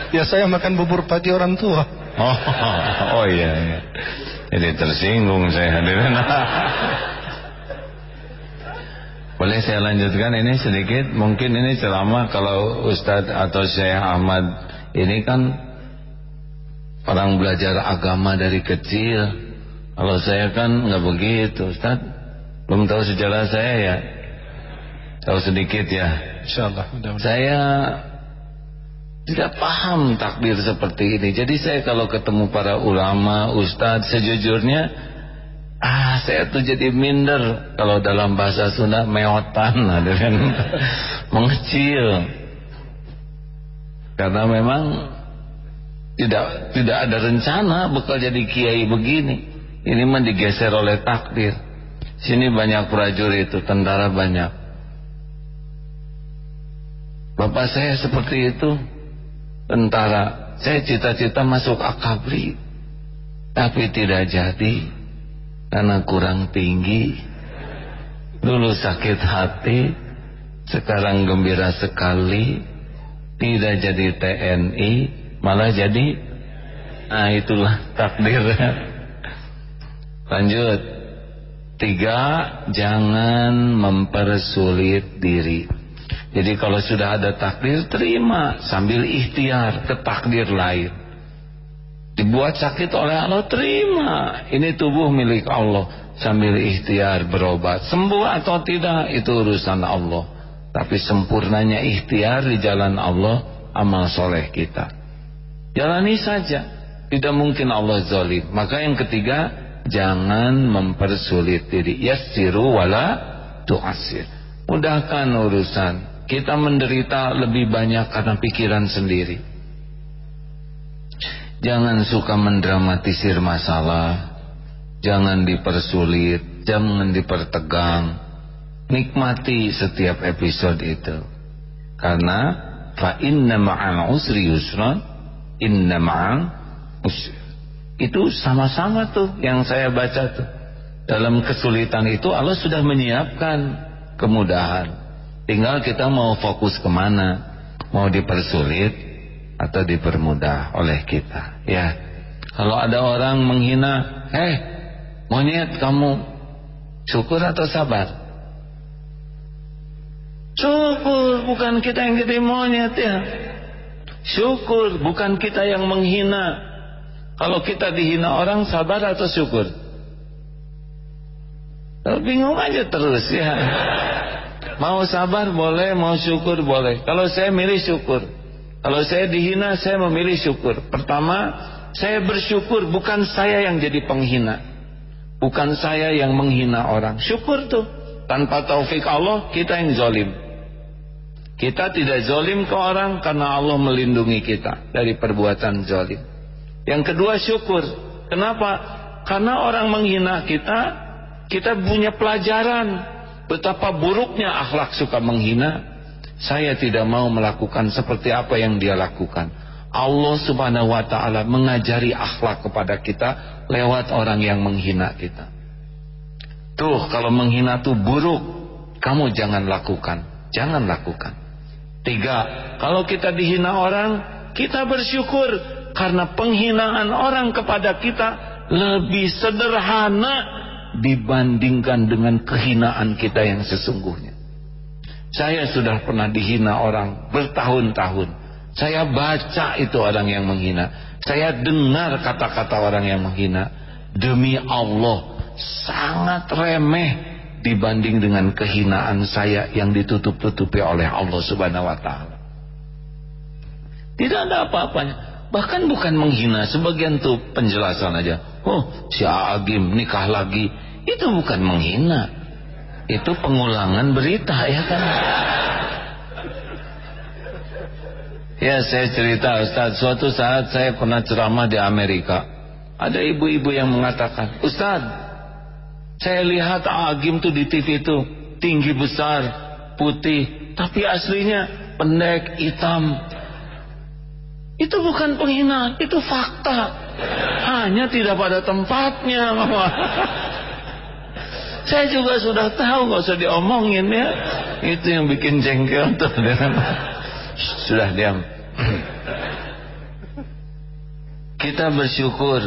ya saya makan bubur pagi orang tua. Oh, <laughs> oh iya, iya. Jadi tersinggung saya hadirin. <laughs> Boleh saya lanjutkan ini sedikit Mungkin ini ceramah kalau Ustadz atau Syekh Ahmad Ini kan Orang belajar agama dari kecil Kalau saya kan nggak begitu Ustadz Belum tahu sejarah saya ya. Tahu sedikit ya. Insyaallah Saya tidak paham takdir seperti ini. Jadi saya kalau ketemu para ulama Ustadz sejujurnya Ah, saya tuh jadi minder kalau dalam bahasa Sunda meotan <laughs> dengan mengecil. Karena memang tidak tidak ada rencana bakal jadi kiai begini. Ini mah digeser oleh takdir. Sini banyak prajurit itu, tentara banyak. Bapak saya seperti itu, tentara. Saya cita-cita masuk akabri, tapi tidak jadi karena kurang tinggi dulu sakit hati sekarang gembira sekali tidak jadi TNI malah jadi nah itulah takdir lanjut tiga jangan mempersulit diri jadi kalau sudah ada takdir terima sambil ikhtiar ke takdir lain Dibuat sakit oleh Allah, terima. Ini tubuh milik Allah. Sambil ikhtiar berobat. Sembuh atau tidak, itu urusan Allah. Tapi sempurnanya ikhtiar di jalan Allah, amal soleh kita. Jalani saja. Tidak mungkin Allah zalim. Maka yang ketiga, jangan mempersulit diri. Yassiru wala tu'asir. Mudahkan urusan. Kita menderita lebih banyak karena pikiran sendiri Jangan suka mendramatisir masalah Jangan dipersulit Jangan dipertegang Nikmati setiap episode itu Karena Fa inna ma'al usri yusran Inna ma'al usri Itu sama-sama tuh Yang saya baca tuh. Dalam kesulitan itu Allah sudah menyiapkan Kemudahan. Tinggal kita mau fokus ke mana? Mau dipersulit atau dipermudah oleh kita? Ya kalau ada orang menghina eh monyet kamu syukur atau sabar? Syukur bukan kita yang jadi monyet ya. Syukur bukan kita yang menghina kalau kita dihina orang sabar atau syukur bingung aja terus ya mau sabar boleh mau syukur boleh kalau saya milih syukur kalau saya dihina, saya memilih syukur. Pertama, saya bersyukur bukan saya yang jadi penghina. Bukan saya yang menghina orang. Syukur tuh. Tanpa taufik Allah, kita yang zolim. Kita tidak zolim ke orang karena Allah melindungi kita dari perbuatan zolim. Yang kedua syukur. Kenapa? Karena orang menghina kita, kita punya pelajaran betapa buruknya akhlak suka menghina saya tidak mau melakukan seperti apa yang dia lakukan. Allah subhanahu wa ta'ala mengajari akhlak kepada kita lewat orang yang menghina kita. Tuh kalau menghina tuh buruk, kamu jangan lakukan. Jangan lakukan. Tiga, kalau kita dihina orang, kita bersyukur karena penghinaan orang kepada kita lebih sederhana dibandingkan dengan kehinaan kita yang sesungguhnya. Saya sudah pernah dihina orang bertahun-tahun. Saya baca itu orang yang menghina. Saya dengar kata-kata orang yang menghina. Demi Allah, sangat remeh dibanding dengan kehinaan saya yang ditutup-tutupi oleh Allah Subhanahu wa taala. Tidak ada apa-apanya. Bahkan bukan menghina, sebagian tuh penjelasan aja. Oh, si Agim nikah lagi. Itu bukan menghina. Itu pengulangan berita ya kan. Ya saya cerita Ustaz Suatu saat saya pernah ceramah di Amerika Ada ibu-ibu yang mengatakan Ustaz Saya lihat Agim tuh di TV itu Tinggi besar Putih Tapi aslinya pendek hitam Itu bukan penghinaan Itu fakta Hanya tidak pada tempatnya mama. <laughs> Saya juga sudah tahu nggak usah diomongin ya Itu yang bikin jengkel tuh <laughs> sudah diam. <clears throat> Kita bersyukur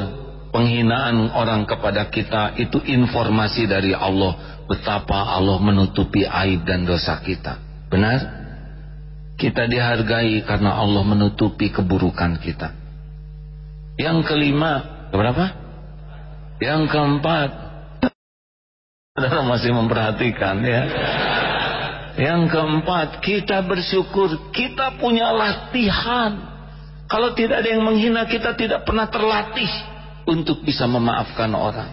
penghinaan orang kepada kita itu informasi dari Allah betapa Allah menutupi aib dan dosa kita. Benar? Kita dihargai karena Allah menutupi keburukan kita. Yang kelima, berapa? Yang keempat, saudara masih memperhatikan ya. Yang keempat, kita bersyukur kita punya latihan. Kalau tidak ada yang menghina kita tidak pernah terlatih untuk bisa memaafkan orang.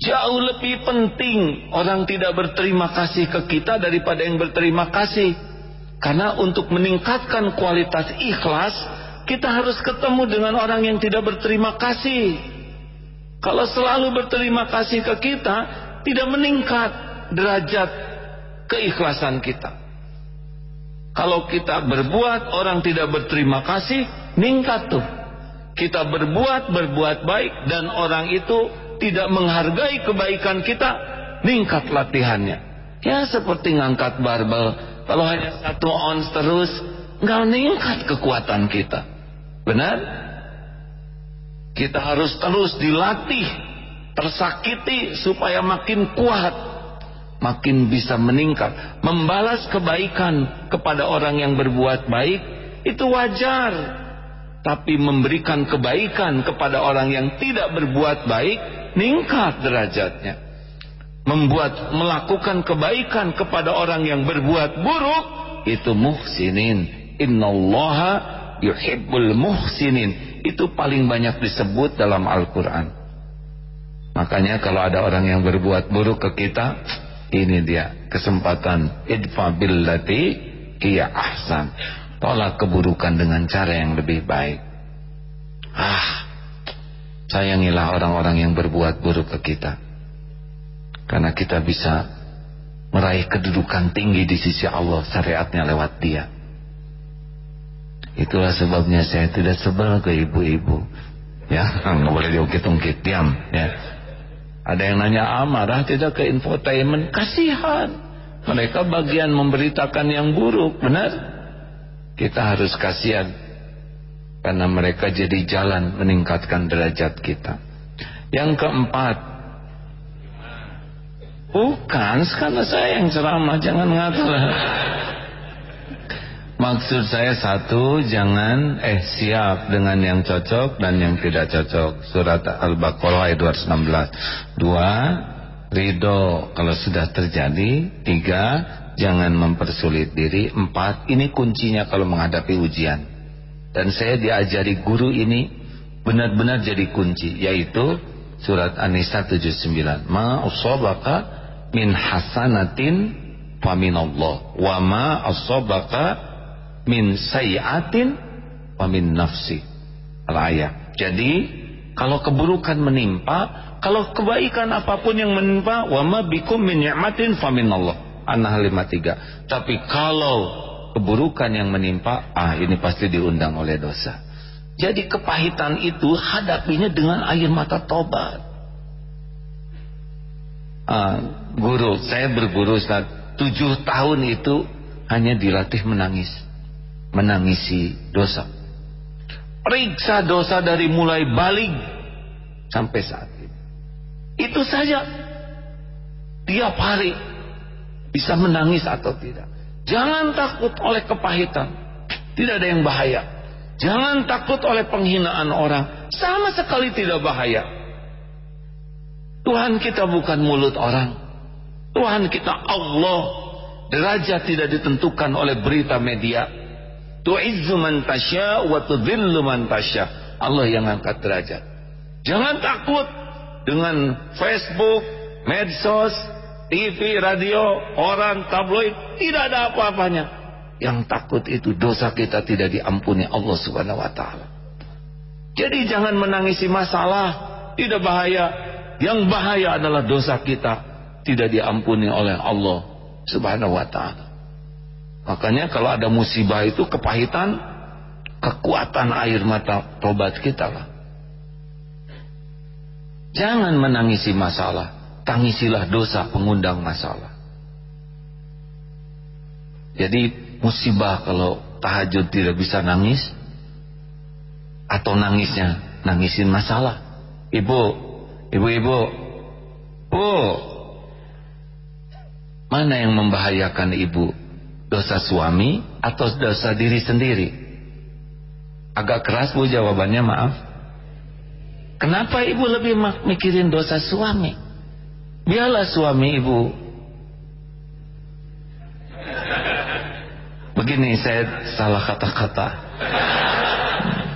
Jauh lebih penting orang tidak berterima kasih ke kita daripada yang berterima kasih. Karena untuk meningkatkan kualitas ikhlas, kita harus ketemu dengan orang yang tidak berterima kasih. Kalau selalu berterima kasih ke kita, tidak meningkat derajat keikhlasan kita. Kalau kita berbuat orang tidak berterima kasih, ningkat tuh. Kita berbuat berbuat baik dan orang itu tidak menghargai kebaikan kita, ningkat latihannya. Ya seperti ngangkat barbel, kalau hanya satu ons terus, nggak meningkat kekuatan kita. Benar? Kita harus terus dilatih, tersakiti supaya makin kuat makin bisa meningkat. Membalas kebaikan kepada orang yang berbuat baik itu wajar. Tapi memberikan kebaikan kepada orang yang tidak berbuat baik meningkat derajatnya. Membuat melakukan kebaikan kepada orang yang berbuat buruk itu muhsinin. Innallaha yuhibbul muhsinin. Itu paling banyak disebut dalam Al-Qur'an. Makanya kalau ada orang yang berbuat buruk ke kita, ini dia kesempatan idfa billati hiya ahsan. Tolak keburukan dengan cara yang lebih baik. Ah, sayangilah orang-orang yang berbuat buruk ke kita. Karena kita bisa meraih kedudukan tinggi di sisi Allah syariatnya lewat dia. Itulah sebabnya saya tidak sebel ke ibu-ibu. Ya, <laughs> nggak boleh diungkit-ungkit, diam. Ya. Ada yang nanya amarah tidak ke infotainment kasihan mereka bagian memberitakan yang buruk benar kita harus kasihan karena mereka jadi jalan meningkatkan derajat kita yang keempat bukan karena saya yang ceramah jangan ngatur Maksud saya satu jangan eh siap dengan yang cocok dan yang tidak cocok. Surat Al-Baqarah ayat 216. Dua, ridho kalau sudah terjadi. Tiga, jangan mempersulit diri. Empat, ini kuncinya kalau menghadapi ujian. Dan saya diajari guru ini benar-benar jadi kunci yaitu surat An-Nisa 79. Ma usabaka min hasanatin faminallah wa ma asabaka min sayatin wa min nafsi al-ayat. Jadi kalau keburukan menimpa, kalau kebaikan apa pun yang menimpa, wa ma bikum min ni'matin fa minallah. An-Nahl 53. Tapi kalau keburukan yang menimpa, ah ini pasti diundang oleh dosa. Jadi kepahitan itu hadapinya dengan air mata tobat. Ah, guru, saya berguru saat tujuh tahun itu hanya dilatih menangis menangisi dosa. Periksa dosa dari mulai balik sampai saat ini. Itu saja. Tiap hari bisa menangis atau tidak. Jangan takut oleh kepahitan. Tidak ada yang bahaya. Jangan takut oleh penghinaan orang. Sama sekali tidak bahaya. Tuhan kita bukan mulut orang. Tuhan kita Allah. Derajat tidak ditentukan oleh berita media. Tu'izzu man tasya wa tudhillu man tasya. Allah yang angkat derajat. Jangan takut dengan Facebook, medsos, TV, radio, orang, tabloid. Tidak ada apa-apanya. Yang takut itu dosa kita tidak diampuni Allah subhanahu wa ta'ala. Jadi jangan menangisi masalah. Tidak bahaya. Yang bahaya adalah dosa kita. Tidak diampuni oleh Allah subhanahu wa ta'ala. Makanya kalau ada musibah itu kepahitan. Kekuatan air mata tobat kita lah. Jangan menangisi masalah, tangisilah dosa pengundang masalah. Jadi musibah kalau tahajud tidak bisa nangis atau nangisnya nangisin masalah. Ibu, ibu-ibu, bu, mana yang membahayakan ibu? Dosa suami atau dosa diri sendiri? Agak keras bu jawabannya maaf. Kenapa ibu lebih mikirin dosa suami? Biarlah suami ibu. Begini saya salah kata-kata.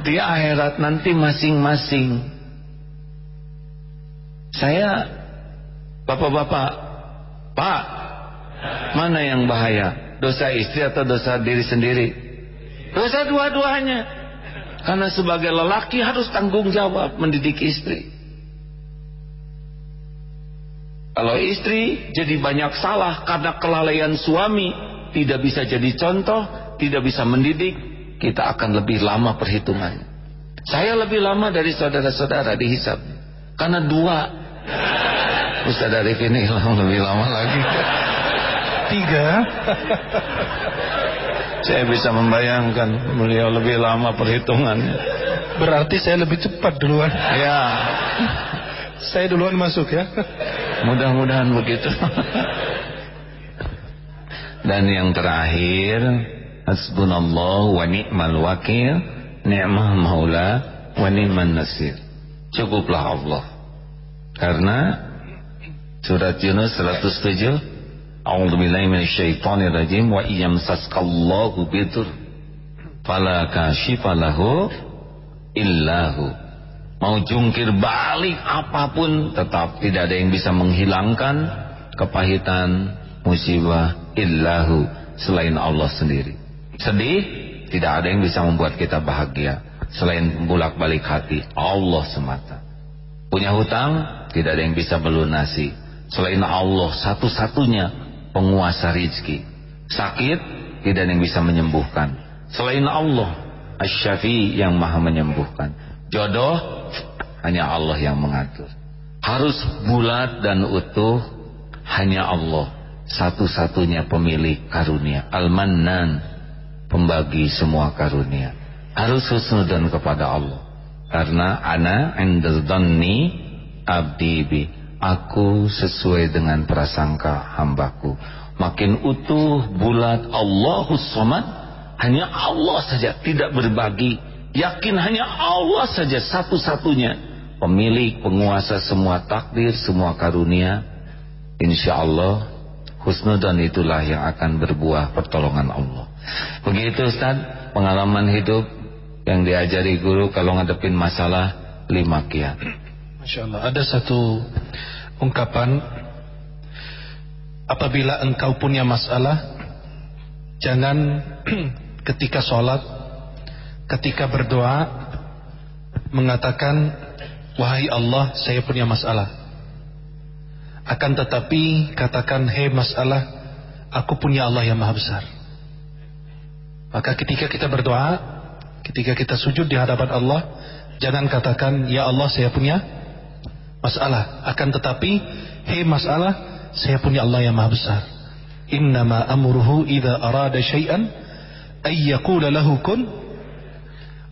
Di akhirat nanti masing-masing. Saya, bapak-bapak, pak, mana yang bahaya? Dosa istri atau dosa diri sendiri? Dosa dua-duanya. Karena sebagai lelaki harus tanggung jawab mendidik istri. Kalau istri jadi banyak salah karena kelalaian suami, tidak bisa jadi contoh, tidak bisa mendidik, kita akan lebih lama perhitungan. Saya lebih lama dari saudara-saudara dihisap. Karena dua. Ustaz Arif ini <laughs> lebih lama lagi. Tiga. Saya bisa membayangkan beliau lebih lama perhitungannya. Berarti saya lebih cepat duluan. Ya. saya duluan masuk ya. Mudah-mudahan begitu. Dan yang terakhir, hasbunallah wa ni'mal wakil, ni'mah maula wa ni'man nasir. Cukuplah Allah. Karena surat Yunus 107 A'udzu billahi minasyaitonir rajim wa iyamsaskallahu bidur fala kashifa lahu illahu. Mau jungkir balik apa pun tetap tidak ada yang bisa menghilangkan kepahitan musibah illahu selain Allah sendiri. Sedih tidak ada yang bisa membuat kita bahagia selain bolak-balik hati Allah semata. Punya hutang tidak ada yang bisa melunasi selain Allah satu-satunya penguasa rizki. Sakit tidak ada yang bisa menyembuhkan. Selain Allah asy yang maha menyembuhkan. Jodoh hanya Allah yang mengatur. Harus bulat dan utuh hanya Allah. Satu-satunya pemilik karunia al-mannan pembagi semua karunia. Harus husnudan kepada Allah. Karena ana indal abdi bi aku sesuai dengan prasangka hambaku. Makin utuh bulat Allahus Somad hanya Allah saja tidak berbagi. Yakin hanya Allah saja satu-satunya. Pemilik penguasa semua takdir semua karunia. Insya Allah husnudan itulah yang akan berbuah pertolongan Allah. Begitu Ustaz. Pengalaman hidup yang diajari guru kalau ngadepin masalah lima kiat. Masya Allah. Ada satu ungkapan apabila engkau punya masalah jangan <clears throat> ketika sholat ketika berdoa mengatakan wahai Allah saya punya masalah akan tetapi katakan hei masalah aku punya Allah yang maha besar maka ketika kita berdoa ketika kita sujud di hadapan Allah jangan katakan ya Allah saya punya masalah akan tetapi hei masalah saya punya Allah yang maha besar innama amruhu idza arada syai'an ay yaqula lahu kun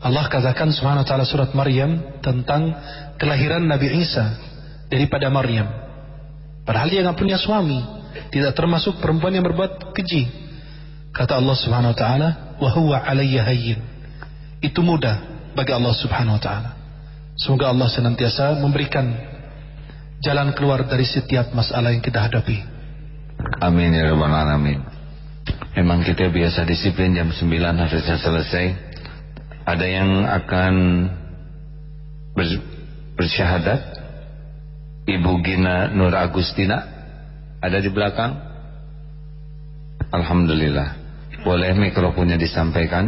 Allah katakan subhanahu wa ta'ala surat Maryam tentang kelahiran Nabi Isa daripada Maryam padahal dia nggak punya suami tidak termasuk perempuan yang berbuat keji kata Allah subhanahu wa ta'ala wa huwa hayyin. Itu mudah bagi Allah Subhanahu wa taala. Semoga Allah senantiasa memberikan jalan keluar dari setiap masalah yang kita hadapi. Amin ya rabbal alamin. Memang kita biasa disiplin jam 9 harusnya selesai. Ada yang akan bersyahadat Ibu Gina Nur Agustina ada di belakang Alhamdulillah boleh mikrofonnya disampaikan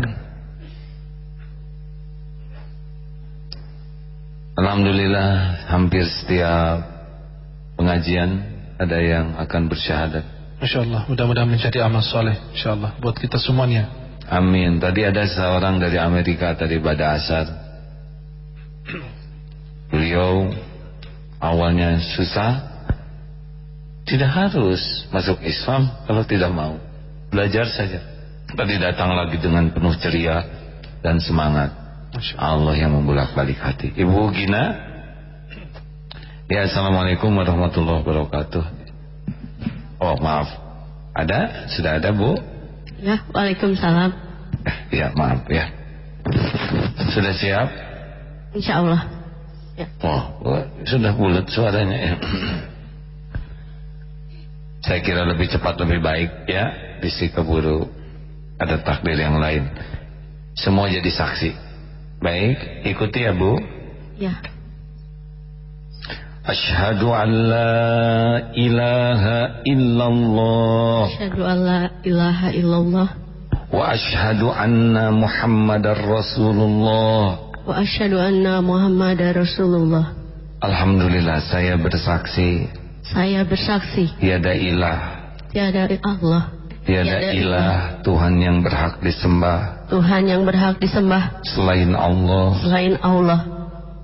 Alhamdulillah hampir setiap pengajian ada yang akan bersyahadat. Masya Allah mudah-mudahan menjadi amal soleh Insya Allah buat kita semuanya. Amin. Tadi ada seorang dari Amerika tadi pada asar. Beliau awalnya susah tidak harus masuk Islam kalau tidak mau. Belajar saja. Tadi datang lagi dengan penuh ceria dan semangat. Allah yang membulak balik hati. Ibu Gina ya Assalamualaikum warahmatullahi wabarakatuh oh maaf ada sudah ada Bu ya Waalaikumsalam ya maaf ya sudah siap Insya Allah Ya. Oh, sudah bulat suaranya ya. Saya kira lebih cepat lebih baik ya. Bisi keburu ada takdir yang lain. Semua jadi saksi. Baik, ikuti ya Bu. Ya. Ashhadu an la ilaha illallah. Ashhadu an la ilaha illallah. Wa ashhadu anna Muhammadar Rasulullah. Wa asyhadu anna Muhammad Rasulullah. Alhamdulillah saya bersaksi. Saya bersaksi. Tiada ilah. Tiada Allah. Tiada, tiada ilah Tuhan yang berhak disembah. Tuhan yang berhak disembah. Selain Allah. Selain Allah.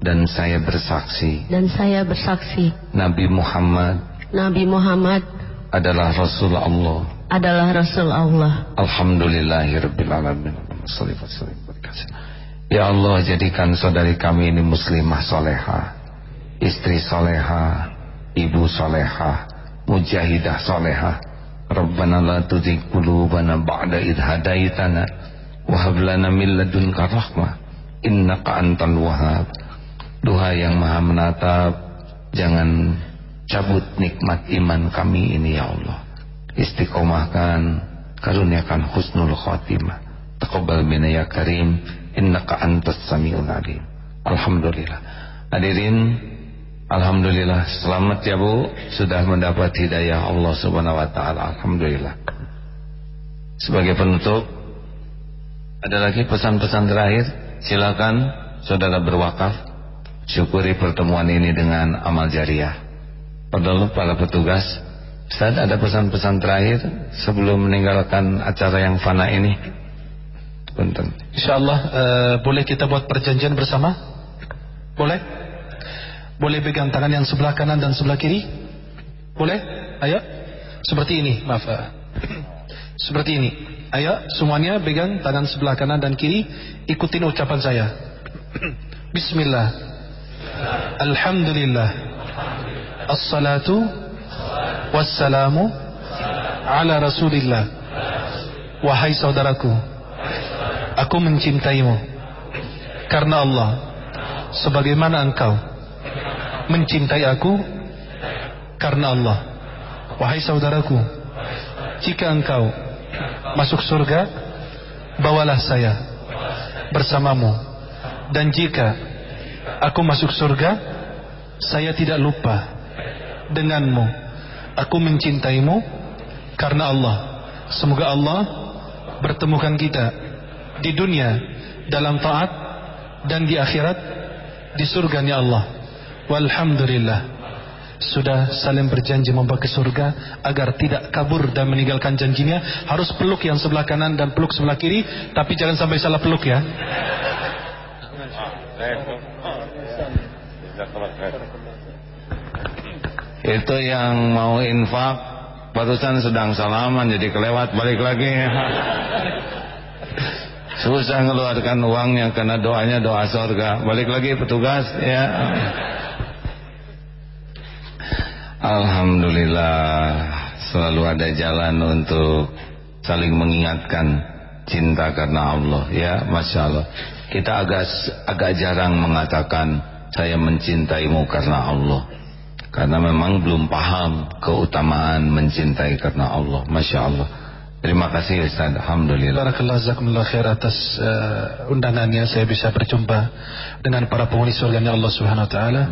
Dan saya bersaksi. Dan saya bersaksi. Nabi Muhammad. Nabi Muhammad. Adalah Rasul Allah. Adalah Rasul Allah. Wasallam. Ya Allah jadikan saudari kami ini muslimah soleha Istri soleha Ibu soleha Mujahidah soleha Rabbana la tuzik qulubana ba'da idh hadaitana Wahab lana min ladunka rahmah Innaka antal wahab Duha yang maha menatap Jangan cabut nikmat iman kami ini ya Allah. Istiqomahkan Karuniakan husnul khotimah Taqabbal bina ya karim innaka antas samiul alim. Alhamdulillah. Hadirin alhamdulillah. Selamat ya Bu. Sudah mendapat hidayah Allah Subhanahu wa taala. Alhamdulillah. Sebagai penutup ada lagi pesan-pesan terakhir? Silakan saudara berwakaf syukuri pertemuan ini dengan amal jariah padahal para petugas Ustaz ada pesan-pesan terakhir sebelum meninggalkan acara yang fana ini Punten. Insyaallah uh, boleh kita buat perjanjian bersama? Boleh? Boleh pegang tangan yang sebelah kanan dan sebelah kiri? Boleh? Ayo. Seperti ini, maaf. Uh, <clears throat> seperti ini. Ayo, semuanya pegang tangan sebelah kanan dan kiri, ikutin ucapan saya. <clears throat> Bismillah. Alhamdulillah. Assalatu wassalamu ala Rasulillah. Wahai saudaraku, Aku mencintaimu karena Allah sebagaimana engkau mencintai aku karena Allah. Wahai saudaraku, jika engkau masuk surga, bawalah saya bersamamu. Dan jika aku masuk surga, saya tidak lupa denganmu. Aku mencintaimu karena Allah. Semoga Allah bertemukan kita di dunia dalam taat dan di akhirat di surganya Allah. Walhamdulillah. Sudah saling berjanji membawa ke surga agar tidak kabur dan meninggalkan janjinya harus peluk yang sebelah kanan dan peluk sebelah kiri tapi jangan sampai salah peluk ya. Itu yang mau infak barusan sedang salaman jadi kelewat balik lagi. <laughs> susah ngeluarkan uangnya karena doanya doa sorga. Balik lagi petugas ya. Alhamdulillah selalu ada jalan untuk saling mengingatkan cinta karena Allah ya Masya Allah. Kita agak agak jarang mengatakan saya mencintaimu karena Allah karena memang belum paham keutamaan mencintai karena Allah Masya Allah Terima kasih Ustaz, Alhamdulillah. Barakallah jazakumullah khair atas uh, undangannya saya bisa berjumpa dengan para penghuni surga Allah Subhanahu wa taala.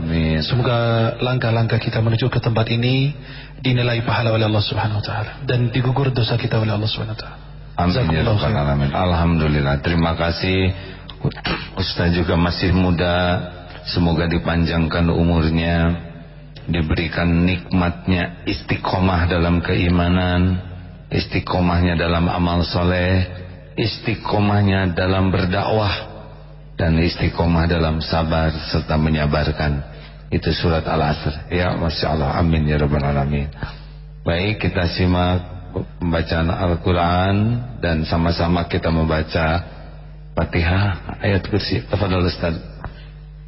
Semoga langkah-langkah kita menuju ke tempat ini dinilai pahala oleh Allah Subhanahu wa taala dan digugur dosa kita oleh Allah Subhanahu wa taala. Amin ya rabbal alamin. Alhamdulillah. Terima kasih Ustaz juga masih muda. Semoga dipanjangkan umurnya, diberikan nikmatnya istiqomah dalam keimanan istiqomahnya dalam amal soleh istiqomahnya dalam berdakwah dan istiqomah dalam sabar serta menyabarkan. Itu surat al-asr. Ya Masya Allah. Amin ya rabbal alamin. Baik kita simak pembacaan Al-Quran dan sama-sama kita membaca Fatihah ayat kursi. Tafadhal Ustaz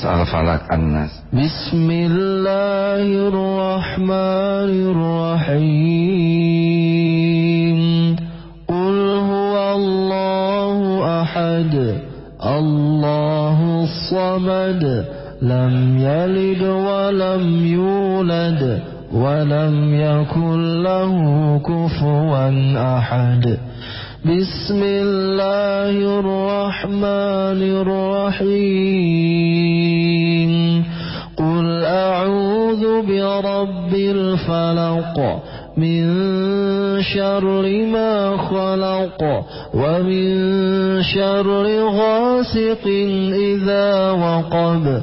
Asal falak annas. Bismillahirrahmanirrahim. Qul huwallahu ahad. Allahu samad. Lam yalid wa lam yulad. Wa lam yakul lahu kufuwan ahad. بسم الله الرحمن الرحيم. قل أعوذ برب الفلق من شر ما خلق ومن شر غاسق إذا وقب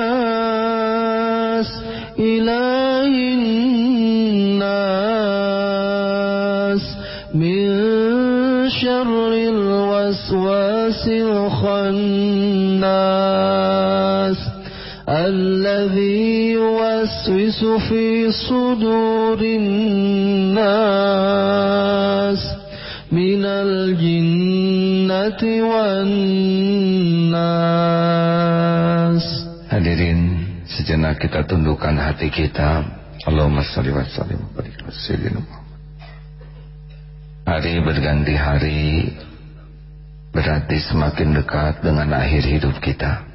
الوسواس الخناس الذي يوسوس في صدور الناس من الجنة والناس Hadirin sejenak kita tundukkan hati kita Allahumma salli wa sallim wa barik ala sayyidina Muhammad. Hari berganti hari berarti semakin dekat dengan akhir hidup kita.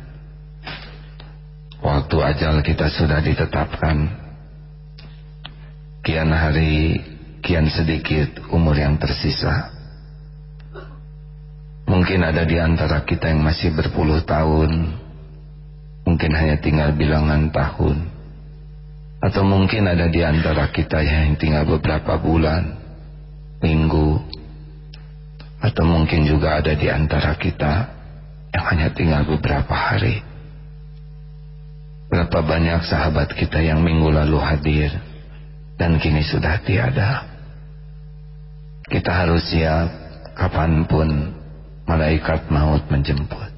Waktu ajal kita sudah ditetapkan. Kian hari, kian sedikit umur yang tersisa. Mungkin ada di antara kita yang masih berpuluh tahun, mungkin hanya tinggal bilangan tahun. Atau mungkin ada di antara kita yang tinggal beberapa bulan, minggu, atau mungkin juga ada di antara kita yang hanya tinggal beberapa hari. Berapa banyak sahabat kita yang minggu lalu hadir dan kini sudah tiada. Kita harus siap kapan pun malaikat maut menjemput.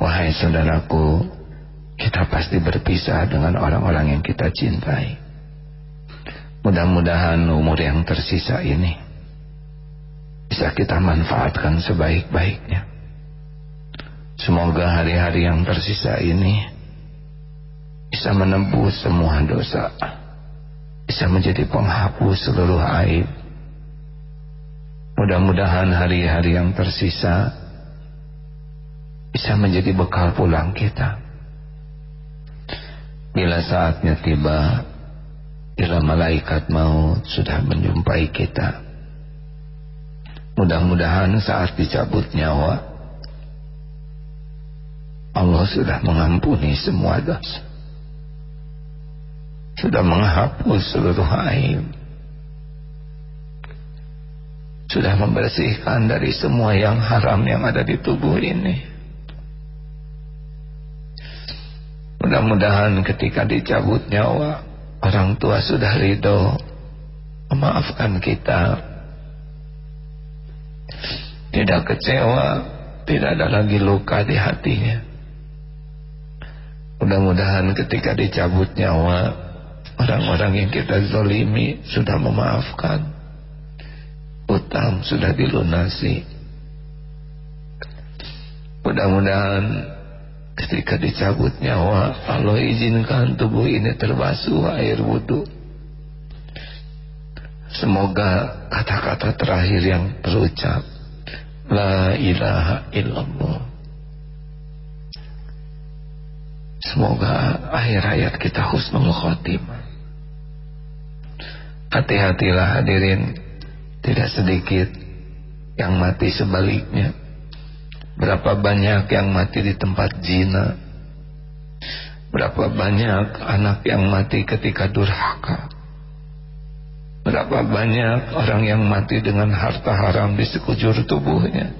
Wahai saudaraku, kita pasti berpisah dengan orang-orang yang kita cintai. Mudah-mudahan umur yang tersisa ini bisa kita manfaatkan sebaik-baiknya. Semoga hari-hari yang tersisa ini bisa menembus semua dosa, bisa menjadi penghapus seluruh aib. Mudah-mudahan hari-hari yang tersisa bisa menjadi bekal pulang kita. Bila saatnya tiba, bila malaikat maut sudah menjumpai kita, mudah-mudahan saat dicabut nyawa, Allah sudah mengampuni semua dosa. Sudah menghapus seluruh aib. Sudah membersihkan dari semua yang haram yang ada di tubuh ini. Mudah-mudahan ketika dicabut nyawa Orang tua sudah ridho Memaafkan kita Tidak kecewa Tidak ada lagi luka di hatinya. Mudah-mudahan ketika dicabut nyawa Orang-orang yang kita zolimi Sudah memaafkan. Utang sudah dilunasi. Mudah-mudahan Ketika dicabut nyawa Allah izinkan tubuh ini terbasuh air wudhu Semoga kata-kata terakhir yang terucap La ilaha illallah. Semoga akhir hayat kita husnul khotimah. Hati-hatilah hadirin Tidak sedikit Yang mati sebaliknya. Berapa banyak yang mati di tempat zina? Berapa banyak anak yang mati ketika durhaka Berapa banyak orang yang mati dengan harta haram di sekujur tubuhnya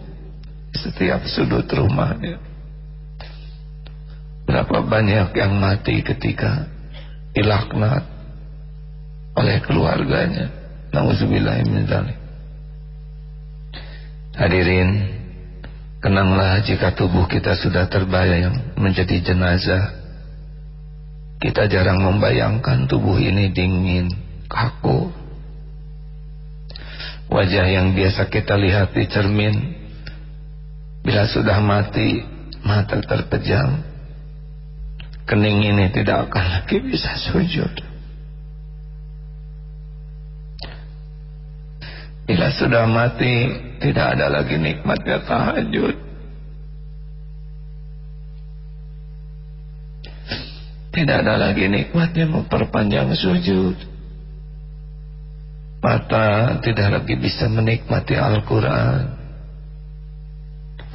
Setiap sudut rumahnya Berapa banyak yang mati ketika ilaknat oleh keluarganya Hadirin Kenanglah jika tubuh kita sudah terbayang menjadi jenazah. Kita jarang membayangkan tubuh ini dingin, kaku. Wajah yang biasa kita lihat di cermin, bila sudah mati, mata terpejam. Kening ini tidak akan lagi bisa sujud. Bila sudah mati Tidak ada lagi nikmatnya tahajud Tidak ada lagi nikmatnya memperpanjang sujud Mata tidak lagi bisa menikmati Al-Quran.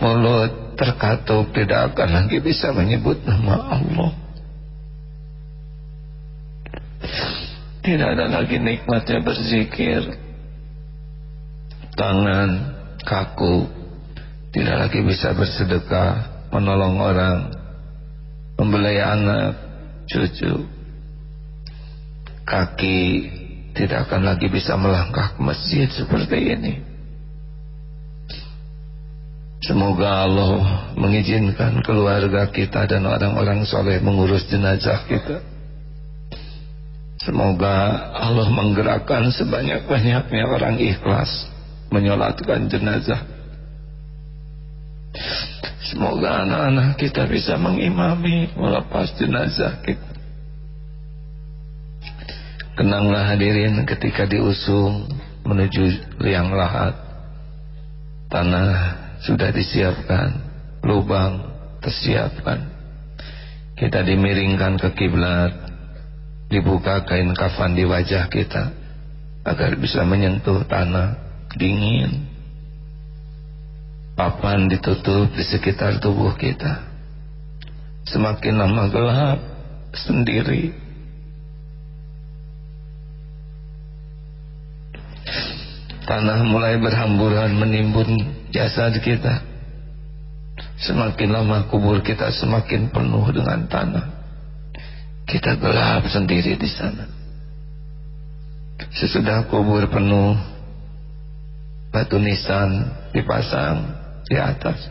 Mulut terkatup tidak akan lagi bisa menyebut nama Allah. Tidak ada lagi nikmatnya berzikir. Tangan kaku tidak lagi bisa bersedekah menolong orang membelai anak cucu kaki tidak akan lagi bisa melangkah ke masjid seperti ini Semoga Allah mengizinkan keluarga kita dan orang-orang soleh mengurus jenazah kita. Semoga Allah menggerakkan sebanyak-banyaknya orang ikhlas menyolatkan jenazah. Semoga anak-anak kita bisa mengimami melepas jenazah kita. Kenanglah hadirin ketika diusung menuju liang lahat. Tanah sudah disiapkan, lubang tersiapkan. Kita dimiringkan ke kiblat, dibuka kain kafan di wajah kita agar bisa menyentuh tanah dingin papan ditutup di sekitar tubuh kita semakin lama gelap sendiri tanah mulai berhamburan menimbun jasad kita. Semakin lama kubur kita semakin penuh dengan tanah. Kita gelap sendiri di sana. Sesudah kubur penuh batu nisan dipasang di atas.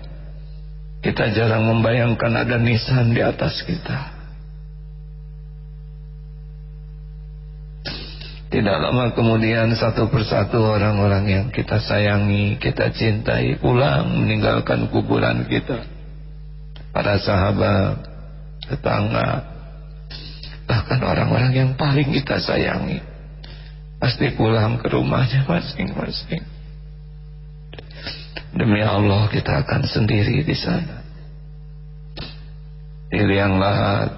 Kita jarang membayangkan ada nisan di atas kita Tidak lama kemudian satu persatu orang-orang yang kita sayangi, kita cintai pulang meninggalkan kuburan kita. Para sahabat, tetangga, bahkan orang-orang yang paling kita sayangi. Pasti pulang ke rumahnya masing-masing. Demi Allah kita akan sendiri di sana. Di liang lahat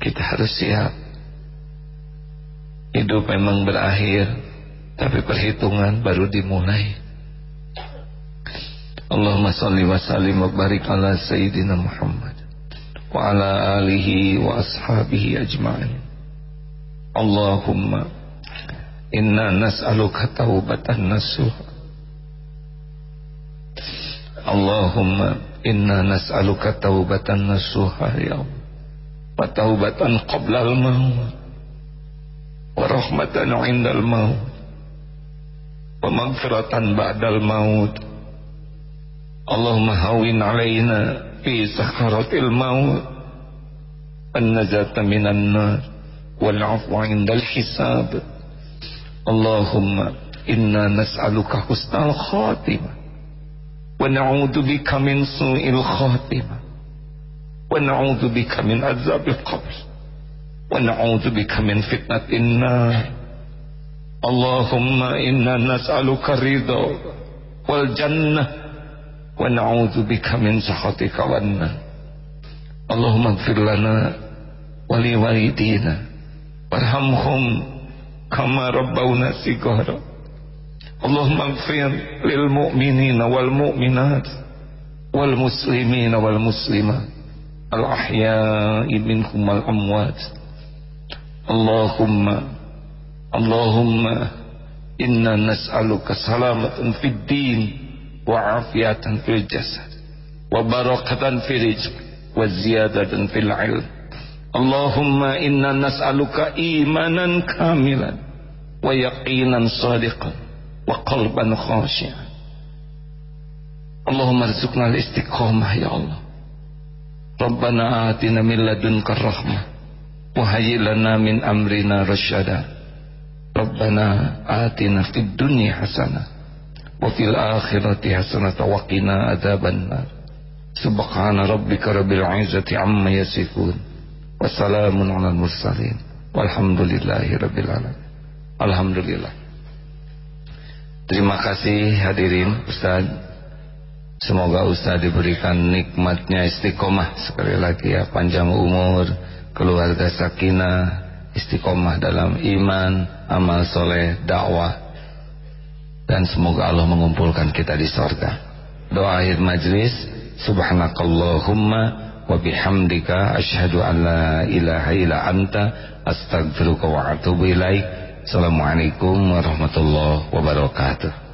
kita harus siap Hidup memang berakhir Tapi perhitungan baru dimulai. Allahumma salli wa sallim wa barik ala Sayyidina Muhammad Wa ala alihi wa ashabihi ajma'in. Allahumma Inna nas'aluka taubatan nasuh Allahumma Inna nas'aluka taubatan nasuha ya Allah. Wa taubatan qabla al-maut ورحمة عند الموت ومغفرة بعد الموت. اللهم هون علينا في سخرة الموت النجاة من النار والعفو عند الحساب. اللهم إنا نسألك حسن الخاتمة ونعوذ بك من سوء الخاتمة ونعوذ بك من عذاب القبر. wa na'udzubika min fitnatin nar. Allahumma inna nas'aluka ridha wal jannah. Wa na'udzubika min sakhatika wan nar. Allahumma ighfir lana wa li walidina. Warhamhum kama rabbawna sighara. Allahumma ighfir lil mu'minina Allahumma Allahumma inna nas'aluka salamatan fid din wa afiatan fil jasad wa barakatan fil rizq wa ziyadatan fil ilm. Allahumma inna nas'aluka imanan kamilan wa yaqinan sadiqan wa qalban khashi'an. Allahumma rizukna al-istiqamah ya Allah. Rabbana atina min ladunka rahmah وهيئ لنا من أمرنا رشدا ربنا آتنا في الدنيا حسنة وفي الآخرة حسنة وقنا عذاب النار سبحان ربك رب العزة عما يصفون وسلام على المرسلين والحمد لله رب العالمين Alhamdulillah Terima kasih hadirin Ustaz Semoga Ustaz diberikan nikmatnya istiqomah Sekali lagi ya Panjang umur keluarga sakinah, istiqomah dalam iman, amal soleh, dakwah, dan semoga Allah mengumpulkan kita di sorga. Doa akhir majlis, Subhanakallahumma wa bihamdika asyhadu an la ilaha illa anta astaghfiruka wa atubu ilaik. Assalamualaikum warahmatullahi wabarakatuh.